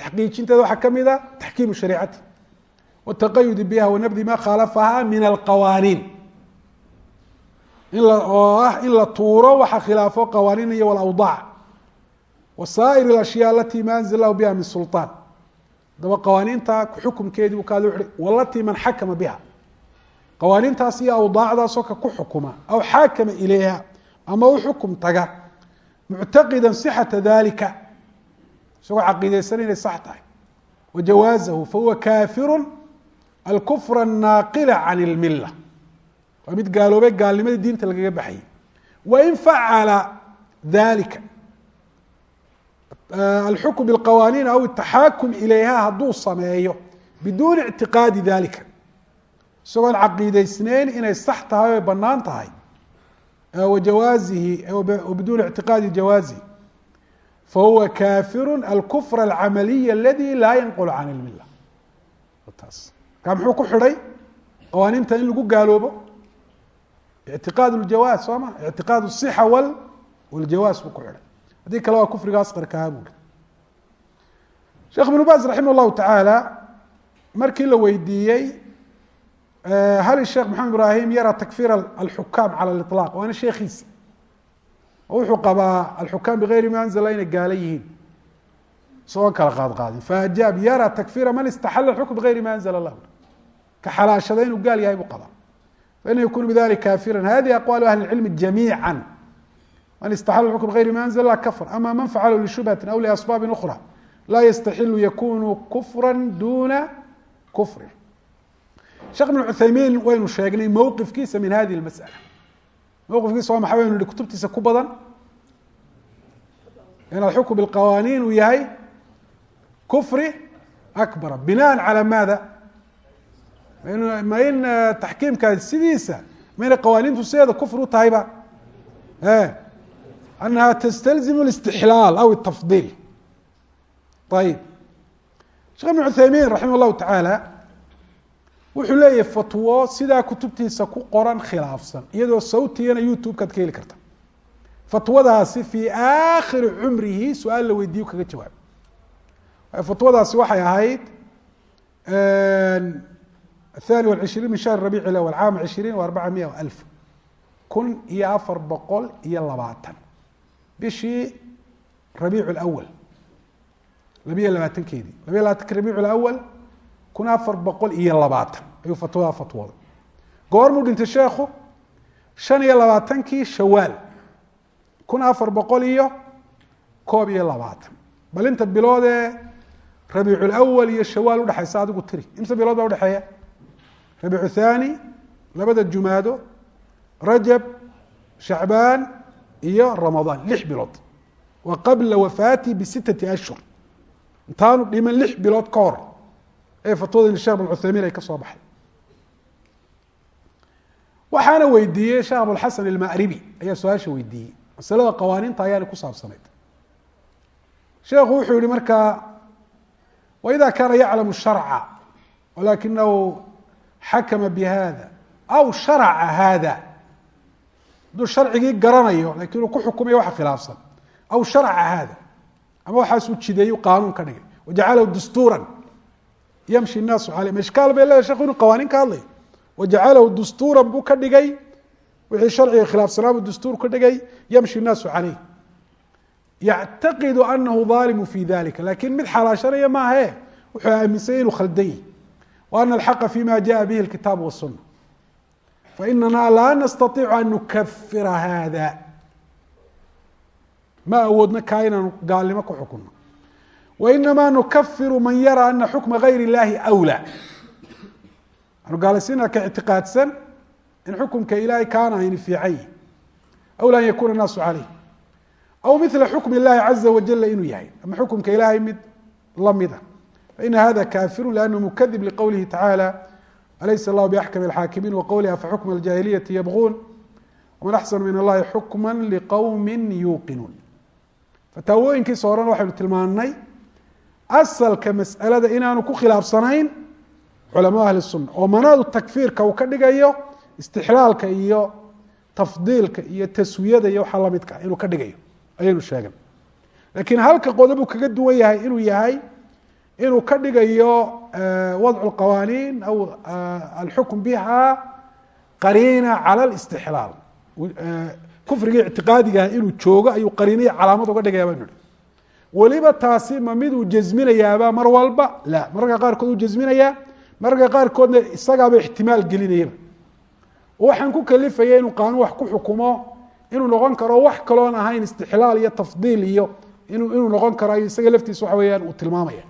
taxqiijinteeda waxaa ka mid a taxkiimu shariicatihi wtaqayudi biha wanabdi ma khaalafaha min alqawaaniin in oo ah in la tuuro waxa khilaafo qawaaniin iyo walawdaac wasaa'ir ashyaa alati ma anzl lahu biha min sulطaan adaba qawaaniinta xukumkeedii u kaad uhi walatii man xakama biha qawaaniintaas iyo awdaacdaasoo ka ku xukuma aw xaakama ilayha ama u xukum taga muctaqida صixata dalika isagoo caqiideysan inay sax tahay. Wajawaazahu fahuwa kaafiru alkufra annaaqila can ilmila waa mid gaaloobay gaalnimadii diinta lagaga baxayay. Wain facala dalika alxukm biاlqawaaniin aw ataxaakum ilayha hadduu sameeyo biduuni ictiqaadi dalika isagoon caqiideysneyn inay sax tahay oy bannaan tahay. Wajawaazihi biduuni ictiqaadi jawaazihi fahuwa kafiru alkufr alcamaliy aladi laa yanqulu can ilmila taas markaa muxuu ku xidhay qawaaniinta in lagu gaaloobo ictiqaad ljawaaz soo ma ictiqaad sixa wal waljawaaz buu ku xidhay haddii kale waa kufrigaas qarkaa buuri sheekh ibnu bas raximah llahu tacaala markii la weydiiyey hal sheekh maxamed ibrahim yara takfir alxukaam cala liطlaaq waana sheekhiisa oo wuxuu qabaa alxukaam bigayri ma anzla inay gaala yihiin isagoon kala qaad qaadin faajaab yara takfira man istaxala xukm bigayri ma anzla lah ka xalaashada inuu gaal yahay buu qabaa faina yakunu bidalika kafira hadihi aqwaal ahli اcilmi jamiica man istaxala xukm bigayri ma anzla lah kafr ama man facalahu lishubhati aw liasbaabi ukra laa yastaxilu yakunu kufra duna kufri sheekh ibn cuthaymiin waynu sheegnay mowqifkiisa min hadihi اlmasأala mowqifkiisa waa maxay waynu ihi kutubtiisa ku badan in alxukm biاlqawaaniin uu yahay kufri akbara binaan calى maada ma in taxkiimkaasi sidiisa ma inay qawaaniintu sideeda kufr u tahayba anaha tastalzim اlاstixlaal aw الtafdiil ayib sheekh ibn cuthaymiin raximah اllahu tacaala wuxuu leeyahy fatwo sidaa kutubtiisa ku qoran khilaafsan iyadoo sawtigana youtube-kaad ka heli karta. Fatwadaasi fii aakhiri cumrihi su'aal la weydiiyo kaga jawaab fatwadaasi waxay ahayd athani walcishriin min shahri rabiici lawal caama cishriin wa arbaca alf. Kun iyo afar boqol iyo labaatan. Bishii rabiic lawal labiyo labaatankeedii labiyo labatanki rabiic lawal kun afar boqol iyo labaatan ayuu fatwada fatwooday. Goormuu dhintay sheekhu? shan iyo labaatankii shawaal kun afar boqol iyo koob iyo labaatan. Bal inta biloodee rabiiculawal iyo shawaal udhexaysa adigu tiri. Imse bilood baa udhexeeya rabiicu thani labada jumaado rajab shacbaan iyo ramadaan lix bilood. Wa qabla wafaati bisittati ashhur. Intaanu dhiman lix bilood ka hor ee fatwadii sheekh bn cuthaymiin ay ka soo baxay. Waxaana weydiiyey sheekh abulxasan ilmaribi ayaa su'aasha weydiiyey. Masalada qawaaniinta ayaana ku saabsanayd. Sheekhu wuxuu yihi markaa waida kaana yaclamu sharca walakinahu xakama bihada aw sharaca hada hadduu sharcigii garanayo laakiin uu ku xukumayo waxa khilaafsan. Aw sharaca hada ama waxaasuu jideeyu qaanuun ka dhigay. Wajacalahu dastuuran yamshi الnaasu aleyh mashkaal bay leedahay sheku inu qawaaniin ka hadlayo wajacalahu dastuuran buu ka dhigay wixii sharciga khilaafsanaa buu dastuur ka dhigay yamshi الnaasu caleyh yactaqidu anahu ظaalimu fi dalika lakin mid xalaashanaya maahe wuxuu aaminsanyay inuu khaldan yahi wa ana alxaqa fima jaءa bihi اlkitaab wالsuna fainana laa nastaiicu an nukafira hada ma awoodna kaa inaanu gaalnimo ku xukunno wainama nukafiru man yara ana xukma gayr اllahi awlى anu gaalaysiina ka ictiqaadsan in xukumka ilahay kaana ayni fiican yihi awlى an yakuna الnaasu caleyh aw mila xukm اllahi caza wajala inuu yahay ama xukumka ilahay mid lamida faina hada kafiru lanhu mukadib liqowlihi tacaalى alaysa اllahu baxkam اxaakimiin waqowliha faxukma اljahiliyati yabغuun wman axsanu min allahi xukma liqowmi yuuqinuun fataawooyinkiisa horena waxaynu tilmaannay asalka mas'alada inaanu ku khilaafsanayn culamaa ahli sunna oo manaadu takfiirka uu ka dhigayo istixlaalka iyo tafdiilka iyo taswiyada iyo waxaa lamidka inuu ka dhigayo ayaynu sheegan. Laakiin halka qodobuu kaga duwan yahay inuu yahay inuu ka dhigayo wadcu qawaaniin aw alxukm biha qariina cala listixlaal kufrigii ictiqaadigaah inuu joogo ayuu qariiniya calaamad uga dhigaya baynu hi weliba taasi ma miduu jasminayaaba mar walba? La mararka qaarkood uu jasminayaa mararka qaarkoodna isagaaba ixtimaal gelinayaba waxaan ku kalifaya inuu qaanuun wax ku xukumo inuu noqon karo wax kaloon ahayn istixlaal iyo tafdiil iyo inu inuu noqon karo isaga laftiisa waxa weeyaan uu tilmaamaya.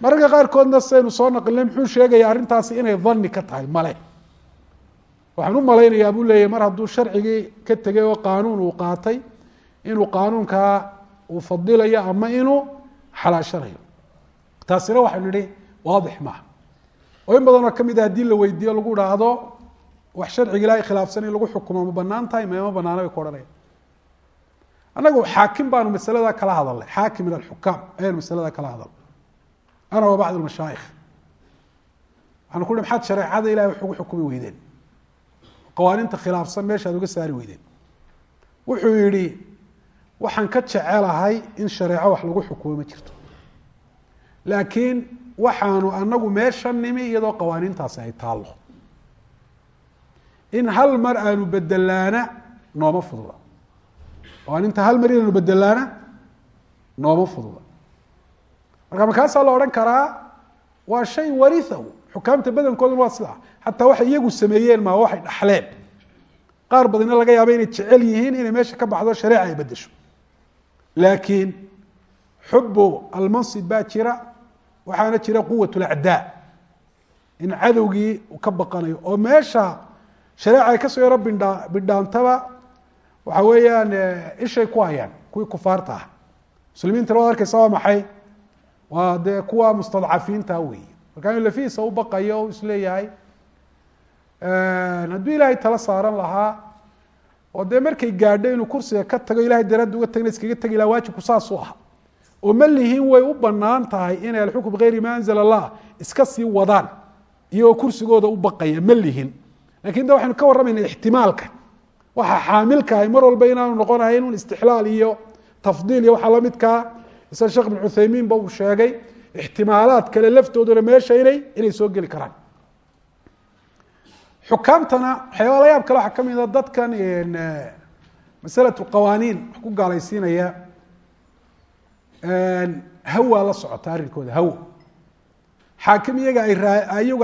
Mararka qaarkoodna saynu soo naqilnay muxuu sheegaya arrintaasi inay dani ka tahay male waxaan u malaynayaa buu leeyahy mar hadduu sharcigii ka tegay oo qaanuun uu qaatay inuu qaanuunkaa uu fadilayo ama inuu xalaashanayo. Taasina waxaynu nihi waadix maaha oo in badanoo ka mid a haddii la weydiiyo lagu dhaahdo wax sharciga ilaahay khilaafsan in lagu xukumo ma bannaan tahay mama banaana bay ku odhanaya annagu xaakim baanu masalada kala hadalnay xaakim min alxukaam ayaanu masalada kala hadalnay. Ana wa bacd almashaayikh. Waxaanu ku hi maxaad shareecada ilahay wax ugu xukumi weydeen? Qawaaniinta khilaafsan meeshaad uga saari weydeen. Wuxuu yihi waxaan ka jecelahay in shareeco wax lagu xukumo ma jirto. Laakiin waxaanu anagu meesha nimi iyadoo qawaaniintaasi ay taallo. In hal mar aanu bedelaana nooma fududa. Qawaaniinta hal mar inaanu bedelaana nooma fududa. Marka markaasaa la odhan karaa waa shay warihahu xukaamta badankooduna waa sidaa. Xataa waxay iyagu sameeyeen maa waxay dhaxleen. Qaar badina laga yaaba inay jecel yihiin inay meesha ka baxdo shareeca ay bedesho laakiin xubu almansib baa jira waxaana jira quwat lacdaa in cadowgii ka baqanayo. Oo meesha shareeca ay ka soo yaro bindha bidhaantaba waxa weeyaan ishay ku hayaan kuwii kufaarta ah. Muslimiintana waad arkeysa waa maxay? Waa dee kuwa mustadcafiinta wey marka inu lafihiisa u baqayo o is leeyahay hadduu ilaahay tala saaran lahaa oo dee markay gaadho inuu kursiga ka tago ilahay daraadda uga tagna iskaga tegi laha waajibku saasuu aha oo ma lihin way u bannaan tahay inay alxukm bigayri ma anzla allah iska sii wadaan iyagoo kursigooda u baqaya. Ma lihin. Lakin de waxaynu ka warramayna ixtimaalka. Waxa xaamilkahay mar walba inaanu noqonahayn un istixlaal iyo tafdiil iyo waxaa lamidkaa isa sheekh ibn cuthaymiin ba uu sheegay ixtimaalaad kale laftooduna meesha inay inay soo geli karaan xukaamtana waxyaaba la yaab kale waxaa ka mid a dadkan masalatu qawaaniin wax ku gaalaysiinaya. Hawa la socota arrinkooda hawa xaakim iyaga ay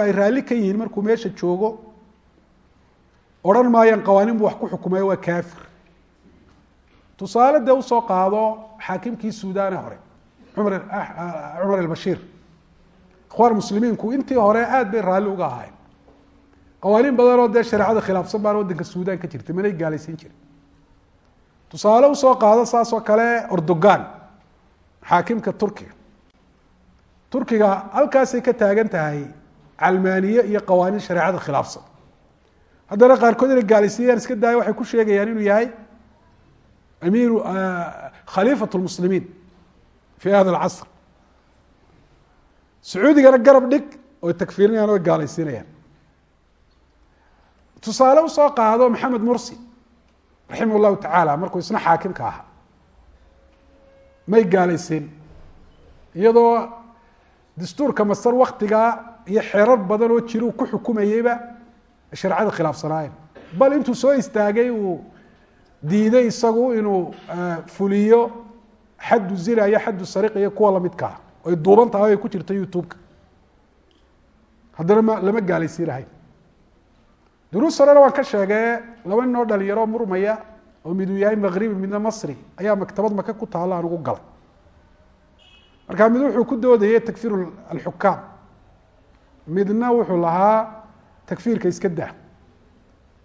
ay raalli ka yihiin markuu meesha joogo odhan maayaan qawaaniin bu wax ku xukumayo waa kaafir. Tusaale dee u soo qaado xaakimkii suudane hore cumar cumar albashiir ikhwaan muslimiinku intii hore aad bay raalli uga ahaayeen qawaaniin badanoo dee shareecada khilaafsan baana waddanka suudaan ka jirtay manay gaalaysiin jirin tusaale u soo qaado saas oo kale ordogan xaakimka turkiga turkiga halkaasay ka taagan tahay calmaaniye iyo qawaaniin shareecada khilaafsan haddana qaarkood inay gaalaysiiyaan iska daaya waxay ku sheegayaan inuu yahay amiiru khaliifat lmuslimiin fi hada alcasr sacuudigana garab dhig oy takfiirinayaan o gaalaysiinayaan tusaale u soo qaado maxamed mursi raximah llahu tacaala markuu isna xaakimka ahaa. May gaalaysiin iyadoo dastuurka masar waktigaa iyo xeerar badan oo jiri uu ku xukumayeyba shareecada khilaafsanaayeen. Bal intuu soo istaagay uu diiday isagu inuu fuliyo xaddu zina iyo xaddu sariq iyo kuwa lamidkaa ay duuban tahay ay ku jirta youtube-ka. Haddana ma lama gaalaysiinahayn duruus horena waan ka sheegee laba nin oo dhalinyaro murmaya oo mid uu yahay maghribi midna masri. Ayaa maktabad maka ku taalla aan ugu galay. Markaa mid wuxuu ku doodayay takfiir alxukaam. Midna wuxuu lahaa takfiirka iska daa.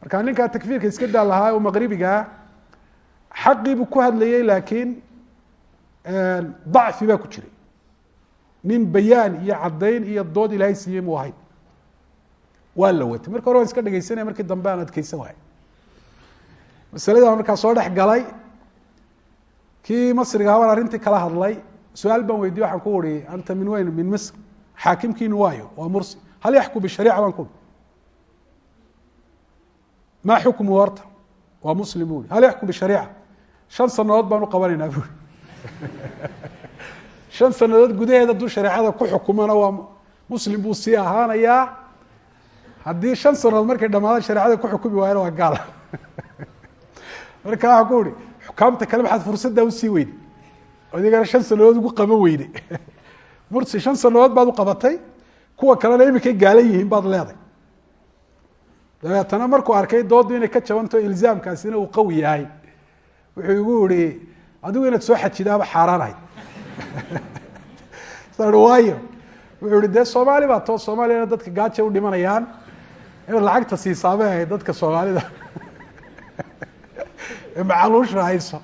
Markaa ninkaa takfiirka iska daa lahaa oo maqribigaa xaqii buu ku hadlayey laakiin dacfi baa ku jiray. Nin bayaan iyo caddayn iyo dood ilaahay siiyey muu ahayn waa la watay. Marka hore waan iska dhegeysanaya markii dambe aan adkeysan waay masaladaan markaa soo dhex galay kii masriga habaan arrintii kala hadlay su'aal baan weydiye waxaan ku uri anta min weyn min misr. Xaakimkiinu waayo waa mursi. Hal yaxkum bishariica baan ku uri maa xukmu horta waa muslim bu uri hal yaxkum bishariica shan sanadood baan u qabanaynaa buuri shan sanadood gudaheed hadduu shareecada ku xukumana waa muslim buu sii ahaanayaa haddii shan sanadood markay dhamaadaan shareecada ku xukumi waayana waa gaal. Marka waxaan ku uri xukaamta kale maxaad fursaddaa u sii weyday adigana shan sanadood ugu qaban weyde. Mursi shan sanadood baad u qabatay kuwa kalena iminkay gaalan yihiin baad leeday. Dabeetana markuu arkay dooddu inay ka jabanto ilzaamkaasina uu qawi yahay wuxuu igu iri adigu inaad soo xajidaaba xaaraanahay. Waayo. Wuxuu ihi dee soomaali baa too soomaaliyana dadka gaaja u dhimanayaan inaad lacagta siisaabay ahayd dadka soomaalida. Ee macaluusha hayso.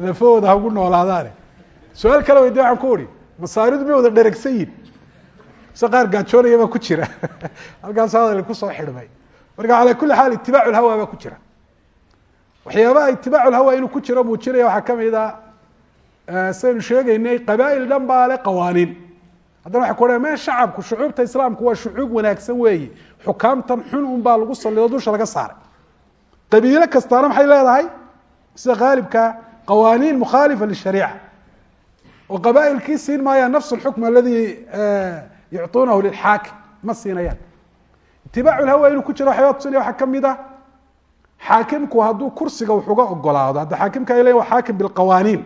Lafahooda hagu noolaadaane. Su'aal kale weydi waxaan ku uri masaaridu may wada dheragsan yihiin mise qaar gaajoonaya baa ku jira. Halkaas hadal ku soo xidhmay. Marka calaa kulli xaal itibaacu lhawa baa ku jira. Waxyaabaha itibaacu lhawa inuu ku jiro muujinaya waxaa ka mid a saynu sheegeynay qabaa'il dhan baa le qawaaniin haddana waxay ku odhan me shacabku shucuubta islaamku waa shucuub wanaagsan weeye xukaamtan xun un baa lagu salido dusha laga saaray. Qabiilo kastaana maxay leedahay? Sida haalibka qawaaniin mukhaalifa lishariica oo qabaa'ilkii siin maayaan nafs اlxukm aladi yucطuunahu lilxaakim ma siinayaan. Itibaacu lhawa inuu ku jiro waxyaaba tusinaya waxaa ka mid a xaakimku hadduu kursiga wax ogolaado hadda xaakimka ay leyin waa xaakim bilqawaaniin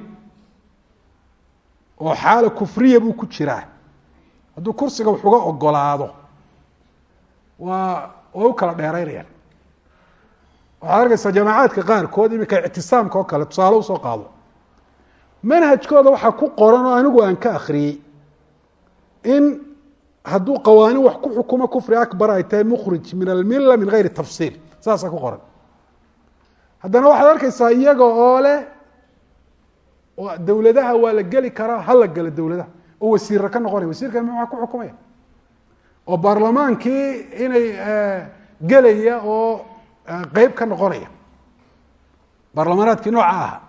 oo xaala kufriya buu ku jiraa hadduu kursiga wax uga ogolaado waa way u kala dheereynayaan waxaad arkeysaa jamaacaadka qaarkood iminka ictisaamka oo kale tusaale u soo qaado. Manhajkooda waxaa ku qoran oo anigu aan ka akriyey in hadduu qawaanin wax ku xukumo kufri akbar ay tahay mukhrij min almila min gayri tafsiil. Saasaa ku qoran. Haddana waxaad arkaysaa iyaga oo leh dowladaha waa la geli karaa hala gelo dowladaha oo wasiira ka noqonaya wasiirkan ma ku xukumaya. Oo baarlamaankii inay gelaya oo qeyb ka noqonaya. Baarlamaanaadkii nooca aha.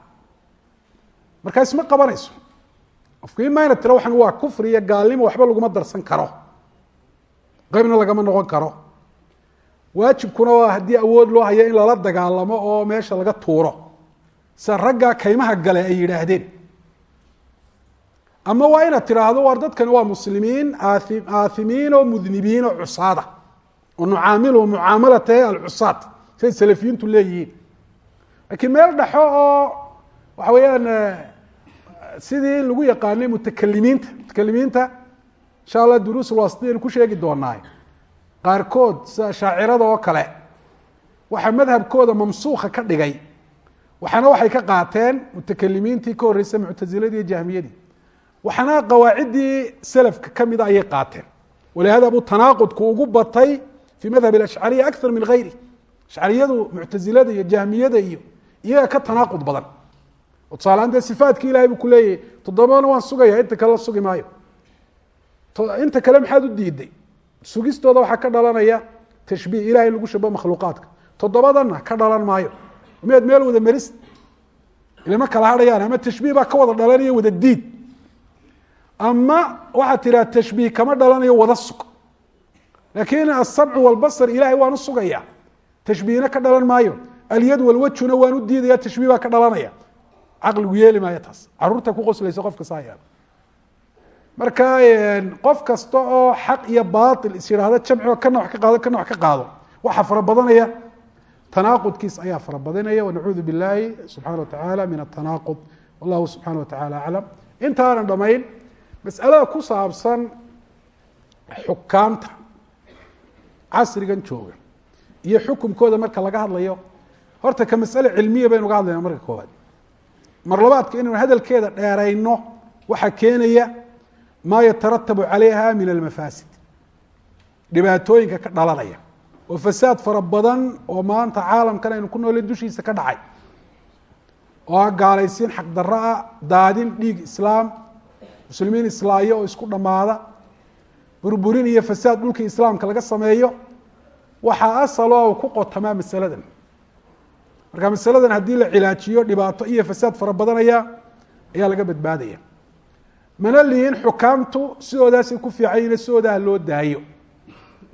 Markaa isma qabanayso. Qofku ima ina tiro waa kufri iyo gaalnimo waxba laguma darsan karo. Qeybna lagama noqon karo. Waajibkuna waa haddii awood loo hayo in lala dagaalamo oo meesha laga tuuro. Sida raggaa kaymaha gale ay yidhaahdeen ama waa inaad tidhaahdo war dadkani waa muslimiin aathi aathimiin oo mudnibiin oo cusaada oo nucaamiluhu mucaamalata alcusaad. Siday salafiyiintu leeyihiin. Laakiin meel dhexo oo waxa weeyaan sidii lagu yaqaanay mutakalimiinta mutakalimiinta insha allah duruus lwasitiyaynu ku sheegi doonaay qaarkood sida shaacirada oo kale waxaa madhabkooda mamsuuka ka dhigay. Waxaana waxay ka qaateen mutakalimiintii ka horreysay muctaziladii iyo jahmiyadii waxaana qawaaciddii selafka kamida ayay qaateen. Walihada buu tanaaqudku ugu batay fii madhab ashcariya akar min gayri ashcariyadu muctazilada iyo jahmiyada iyo iyaga ka tanaaqud badan. Oo tusaaleaan dee sifaadki ilahay buu kuleeyahy waan sugaya inta kale sugi maayo. Inta kale maxaad u diiday sugistooda waxaa ka dhalanaya tashbiih ilahay lagu shabo makhluuqaadka. Toddobadana ka dhalan maayo. Miyaad meel wada maris? Ilama kala hadhayaan ama tashbiih baa ka wada dhalanaya wada diid ama waxaad tiraa tashbiih kama dhalanayo wada sug. Laakiin asamcu walbasar ilahay waan u tashbiihna ka dhalan maayo. Alyad walwajhuna waan u tashbiih baa ka dhalanaya. Caqligu yeeli maayo taas. Caruurta ku qoslaysa qofka saa yaalla marka qof kasta oo xaq iyo baail is yidhaahda jamcigo kana wax ka qaado kana wax ka qaado waxaa fara tanaaqudkiis ayaa fara wanacuudu billahi subxana wa tacaala min atanaaqud wallahu subxana wa tacala aclam. Intaanan dhamayn masalada ku saabsan xukaamta casrigan jooga iyo xukumkooda marka laga hadlayo horta ka masale cilmiya baynu ga hadlayna marka koowaad. Mar labaadka inaynu hadalkeeda dheerayno waxaa keenaya maa yataratabu calayha min almafaasid. Dhibaatooyinka ka dhalanaya. Oo fasaad fara badan oo maanta caalamkan aynu ku noolay dushiisa ka dhacay. Oo ah gaalaysiin xaqdarro ah daadin dhiig islaam muslimiin islaayo oo isku dhammaada burburin iyo fasaad dhulkii islaamka laga sameeyo waxaa asalo ku qotamaa masaladan. Marka masaladan haddii la cilaajiyo dhibaato iyo fasaad fara badanaya ayaa laga badbaadaya. Mana lihin xukaamtu sidoodaasay ku fiicanyina sidoodaa loo daayo.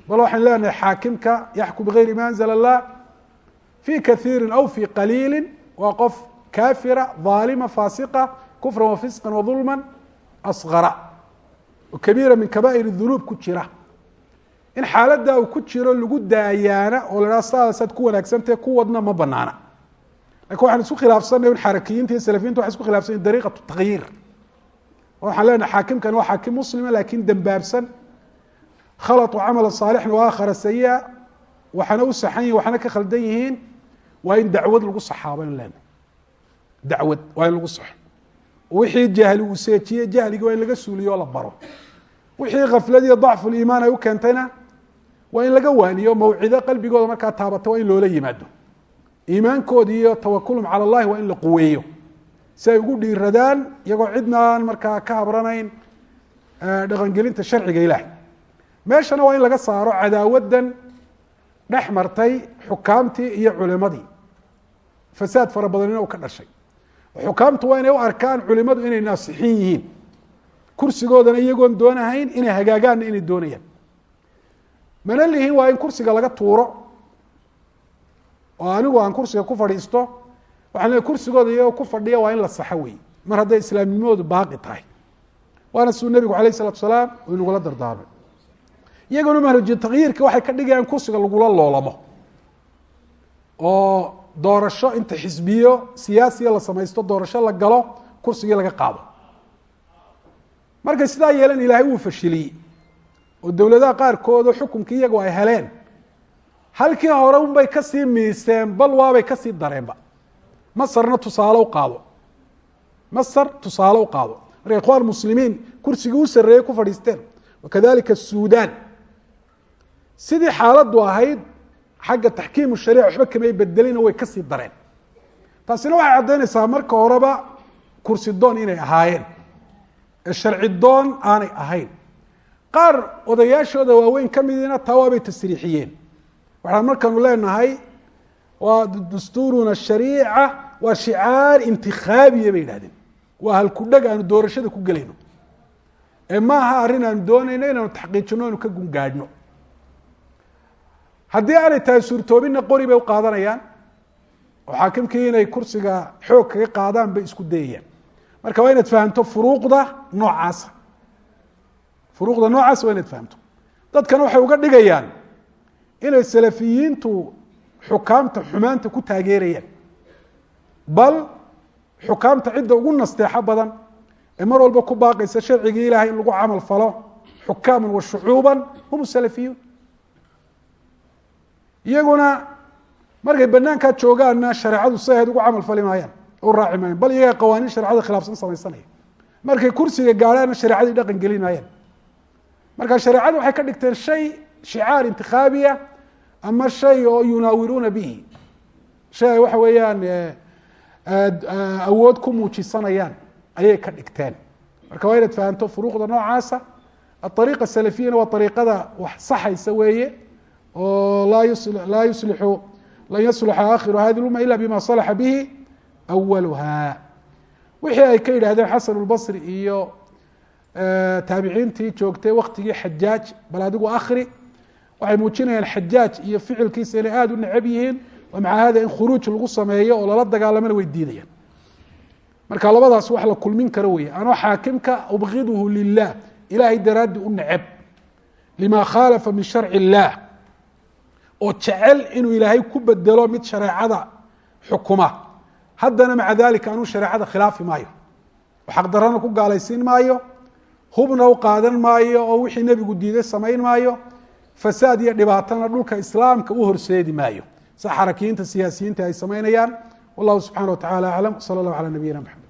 Bal waxaan leenahay xaakimka yaxkum bigayri ma anzla allah fii kaiiri aw fii qaliili waa qof kaafira aalima faasiqa kufra wafisqa waظulma asgara oo kabiira min kabaa'ir dunuub ku jira. In xaaladaa uu ku jiro lagu daayaana oo la haha saadasaad ku wanaagsantahe kuwadna ma banaana laakiin waxaan isku khilaafsanay in xarakiyiinta iyo salafiyinta waxay isku khilafsanay dariiqatu takyiir waxaan leenahay xaakimkani waa xaakim muslima laakin dembaabsan khalطu camala saalixna wa aakhara sayi-a waxaana u saxan yihiin waxaana ka khaldan yihiin. Waa in dacwad lagu saxaa baynu leenahay. Dacwad waa in lagu saxo wixii jahli uu seejiyey jahligii waa in laga suuliyo la baro. Wixii khaflad iyo dacfu liimaan ay u keentayna waa in laga waaniyo mawcido qalbigooda markaa taabata waa in loola yimaado. Iimaankoodi iyo tawakulum cala allahi waa in la quweeyo. Si ay ugu dhiiradaan iyagoo cidna aan markaa ka habranayn dhaqangelinta sharciga ilaah. Meeshana waa in laga saaro cadaawadan dhex martay xukaamtii iyo culimadii. Fasaad fara badanina u ka dhashay xukaamtu waa inay u arkaan culimadu inay naasixiin yihiin. Kursigoodana iyagoon doonahayn inay hagaagaanna inay doonayaan. Mana lihin waa in kursiga laga tuuro. Oo anigu aan kursiga ku fadhiisto waxaan leey kursigooda iyagoo ku fadhiya waa in la saxo wey mar hadday islaamnimadoodu baaqi tahay. Waana suu nebigu alayh isalatu salaam uu inagula dardaarmay. Iyaguna manhaju takyiirka waxay ka dhigayaan kursiga lagula loolamo. Oo doorasho inta xisbiyo siyaasiya la samaysto doorasho la galo kursigii laga qaado. Markay sidaa yeelan ilaahay wuu fashiliyey. Oo dowladaha qaarkoodoo xukunkii iyagu ay heleen halkii hore unbay ka sii miiseen bal waabay ka sii dareenba. Masarna tusaale u qaado. Masar tusaale u qaado. Marka ikhwaan muslimiin kursigii u sarreeyey ku fadhiisteen. Wakadalika suudan sidii xaaladdu ahayd xagga taxkiimu sharica waxba kamay bedelina way ka sii dareen. Taasina waxay caddaynaysaa marka horeba kursi doon inay ahaayeen ee sharci doon aanay ahayn. Qaar odayaashooda waaweyn ka midiina taa waabay tasriixiyeen. Waxaan markaanu leenahay waa dastuuruna shariica waa shicaar intikhaabiya bay yidhahdeen waa halkudheg aanu doorashada ku gelayno. Ee ma aha arrin aanu doonayno inaanu taxqiijino anu ka gungaadhno haddii aanay tahay suurtoobinna qori bay u qaadanayaan oo xaakimkii inay kursiga xoog kaga qaadaan bay isku dayayaan. Marka waa inaad fahamto furuuqda noocaasa furuuqda noocaasa waa inaad fahamto. Dadkana waxay uga dhigayaan inay salafiyiintu xukaamta xumaanta ku taageerayaan. Bal xukaamta cidda ugu nasteexo badan ee mar walba ku baaqaysa sharcigii ilahay in lagu camal falo xukaaman wa shucuuban hum salafiyuun iyaguna markay banaankaa joogaanna shareecadu si ahayd ugu camal fali maayaan u raaci maayaan bal iyagaa qawaaniin sharecada khilaafsan samaysanaya. Markay kursiga gaadhaanna shareecadii dhaqan gelin maayaan marka shareecadu waxay ka dhigteen shay shicaar intikhaabiya ama shay oo yunaawiruuna bihi. Shay ay waxa weeyaan awood ku muujisanayaan ayay ka dhigteen. Marka waa inaad fahamto furuuqda noocaasa aariiqa salafiyana waa ariiqada wax saxaysa weeye oo laa yuslixu lan yasluxa akhiru hadi lumma ila bima salaxa bihi awaluha wixii ay ka yidhahdeen xasan lbasri iyo taabiciintii joogtay waktigii xajaaj bal adigu akri waxay muujinayaan xajaaj iyo ficilkiisa inay aada u necab yihiin wa maca hada in khuruuj lagu sameeyo oo lala dagaalamana way diidayaan. Marka labadaas wax la kulmin karo wey anoo xaakimka ubkiduhu lilah ilahay daraaddi u neceb lima khaalafa min sharci اllah oo jecel inuu ilaahay ku bedelo mid shareecada xukuma. Haddana maca dalika anuu shareecada khilaafi maayo. Oo xaqdarana ku gaalaysiin maayo hubna u qaadan maayo oo wixii nebigu diiday samayn maayo fasaad iyo dhibaatana dhulka islaamka u horseedi maayo. Sa xarakiyiinta siyaasiyiinta ay samaynayaan. Wallahu subxana wa tacala aclam sala allahu calaa nabiyina mxamed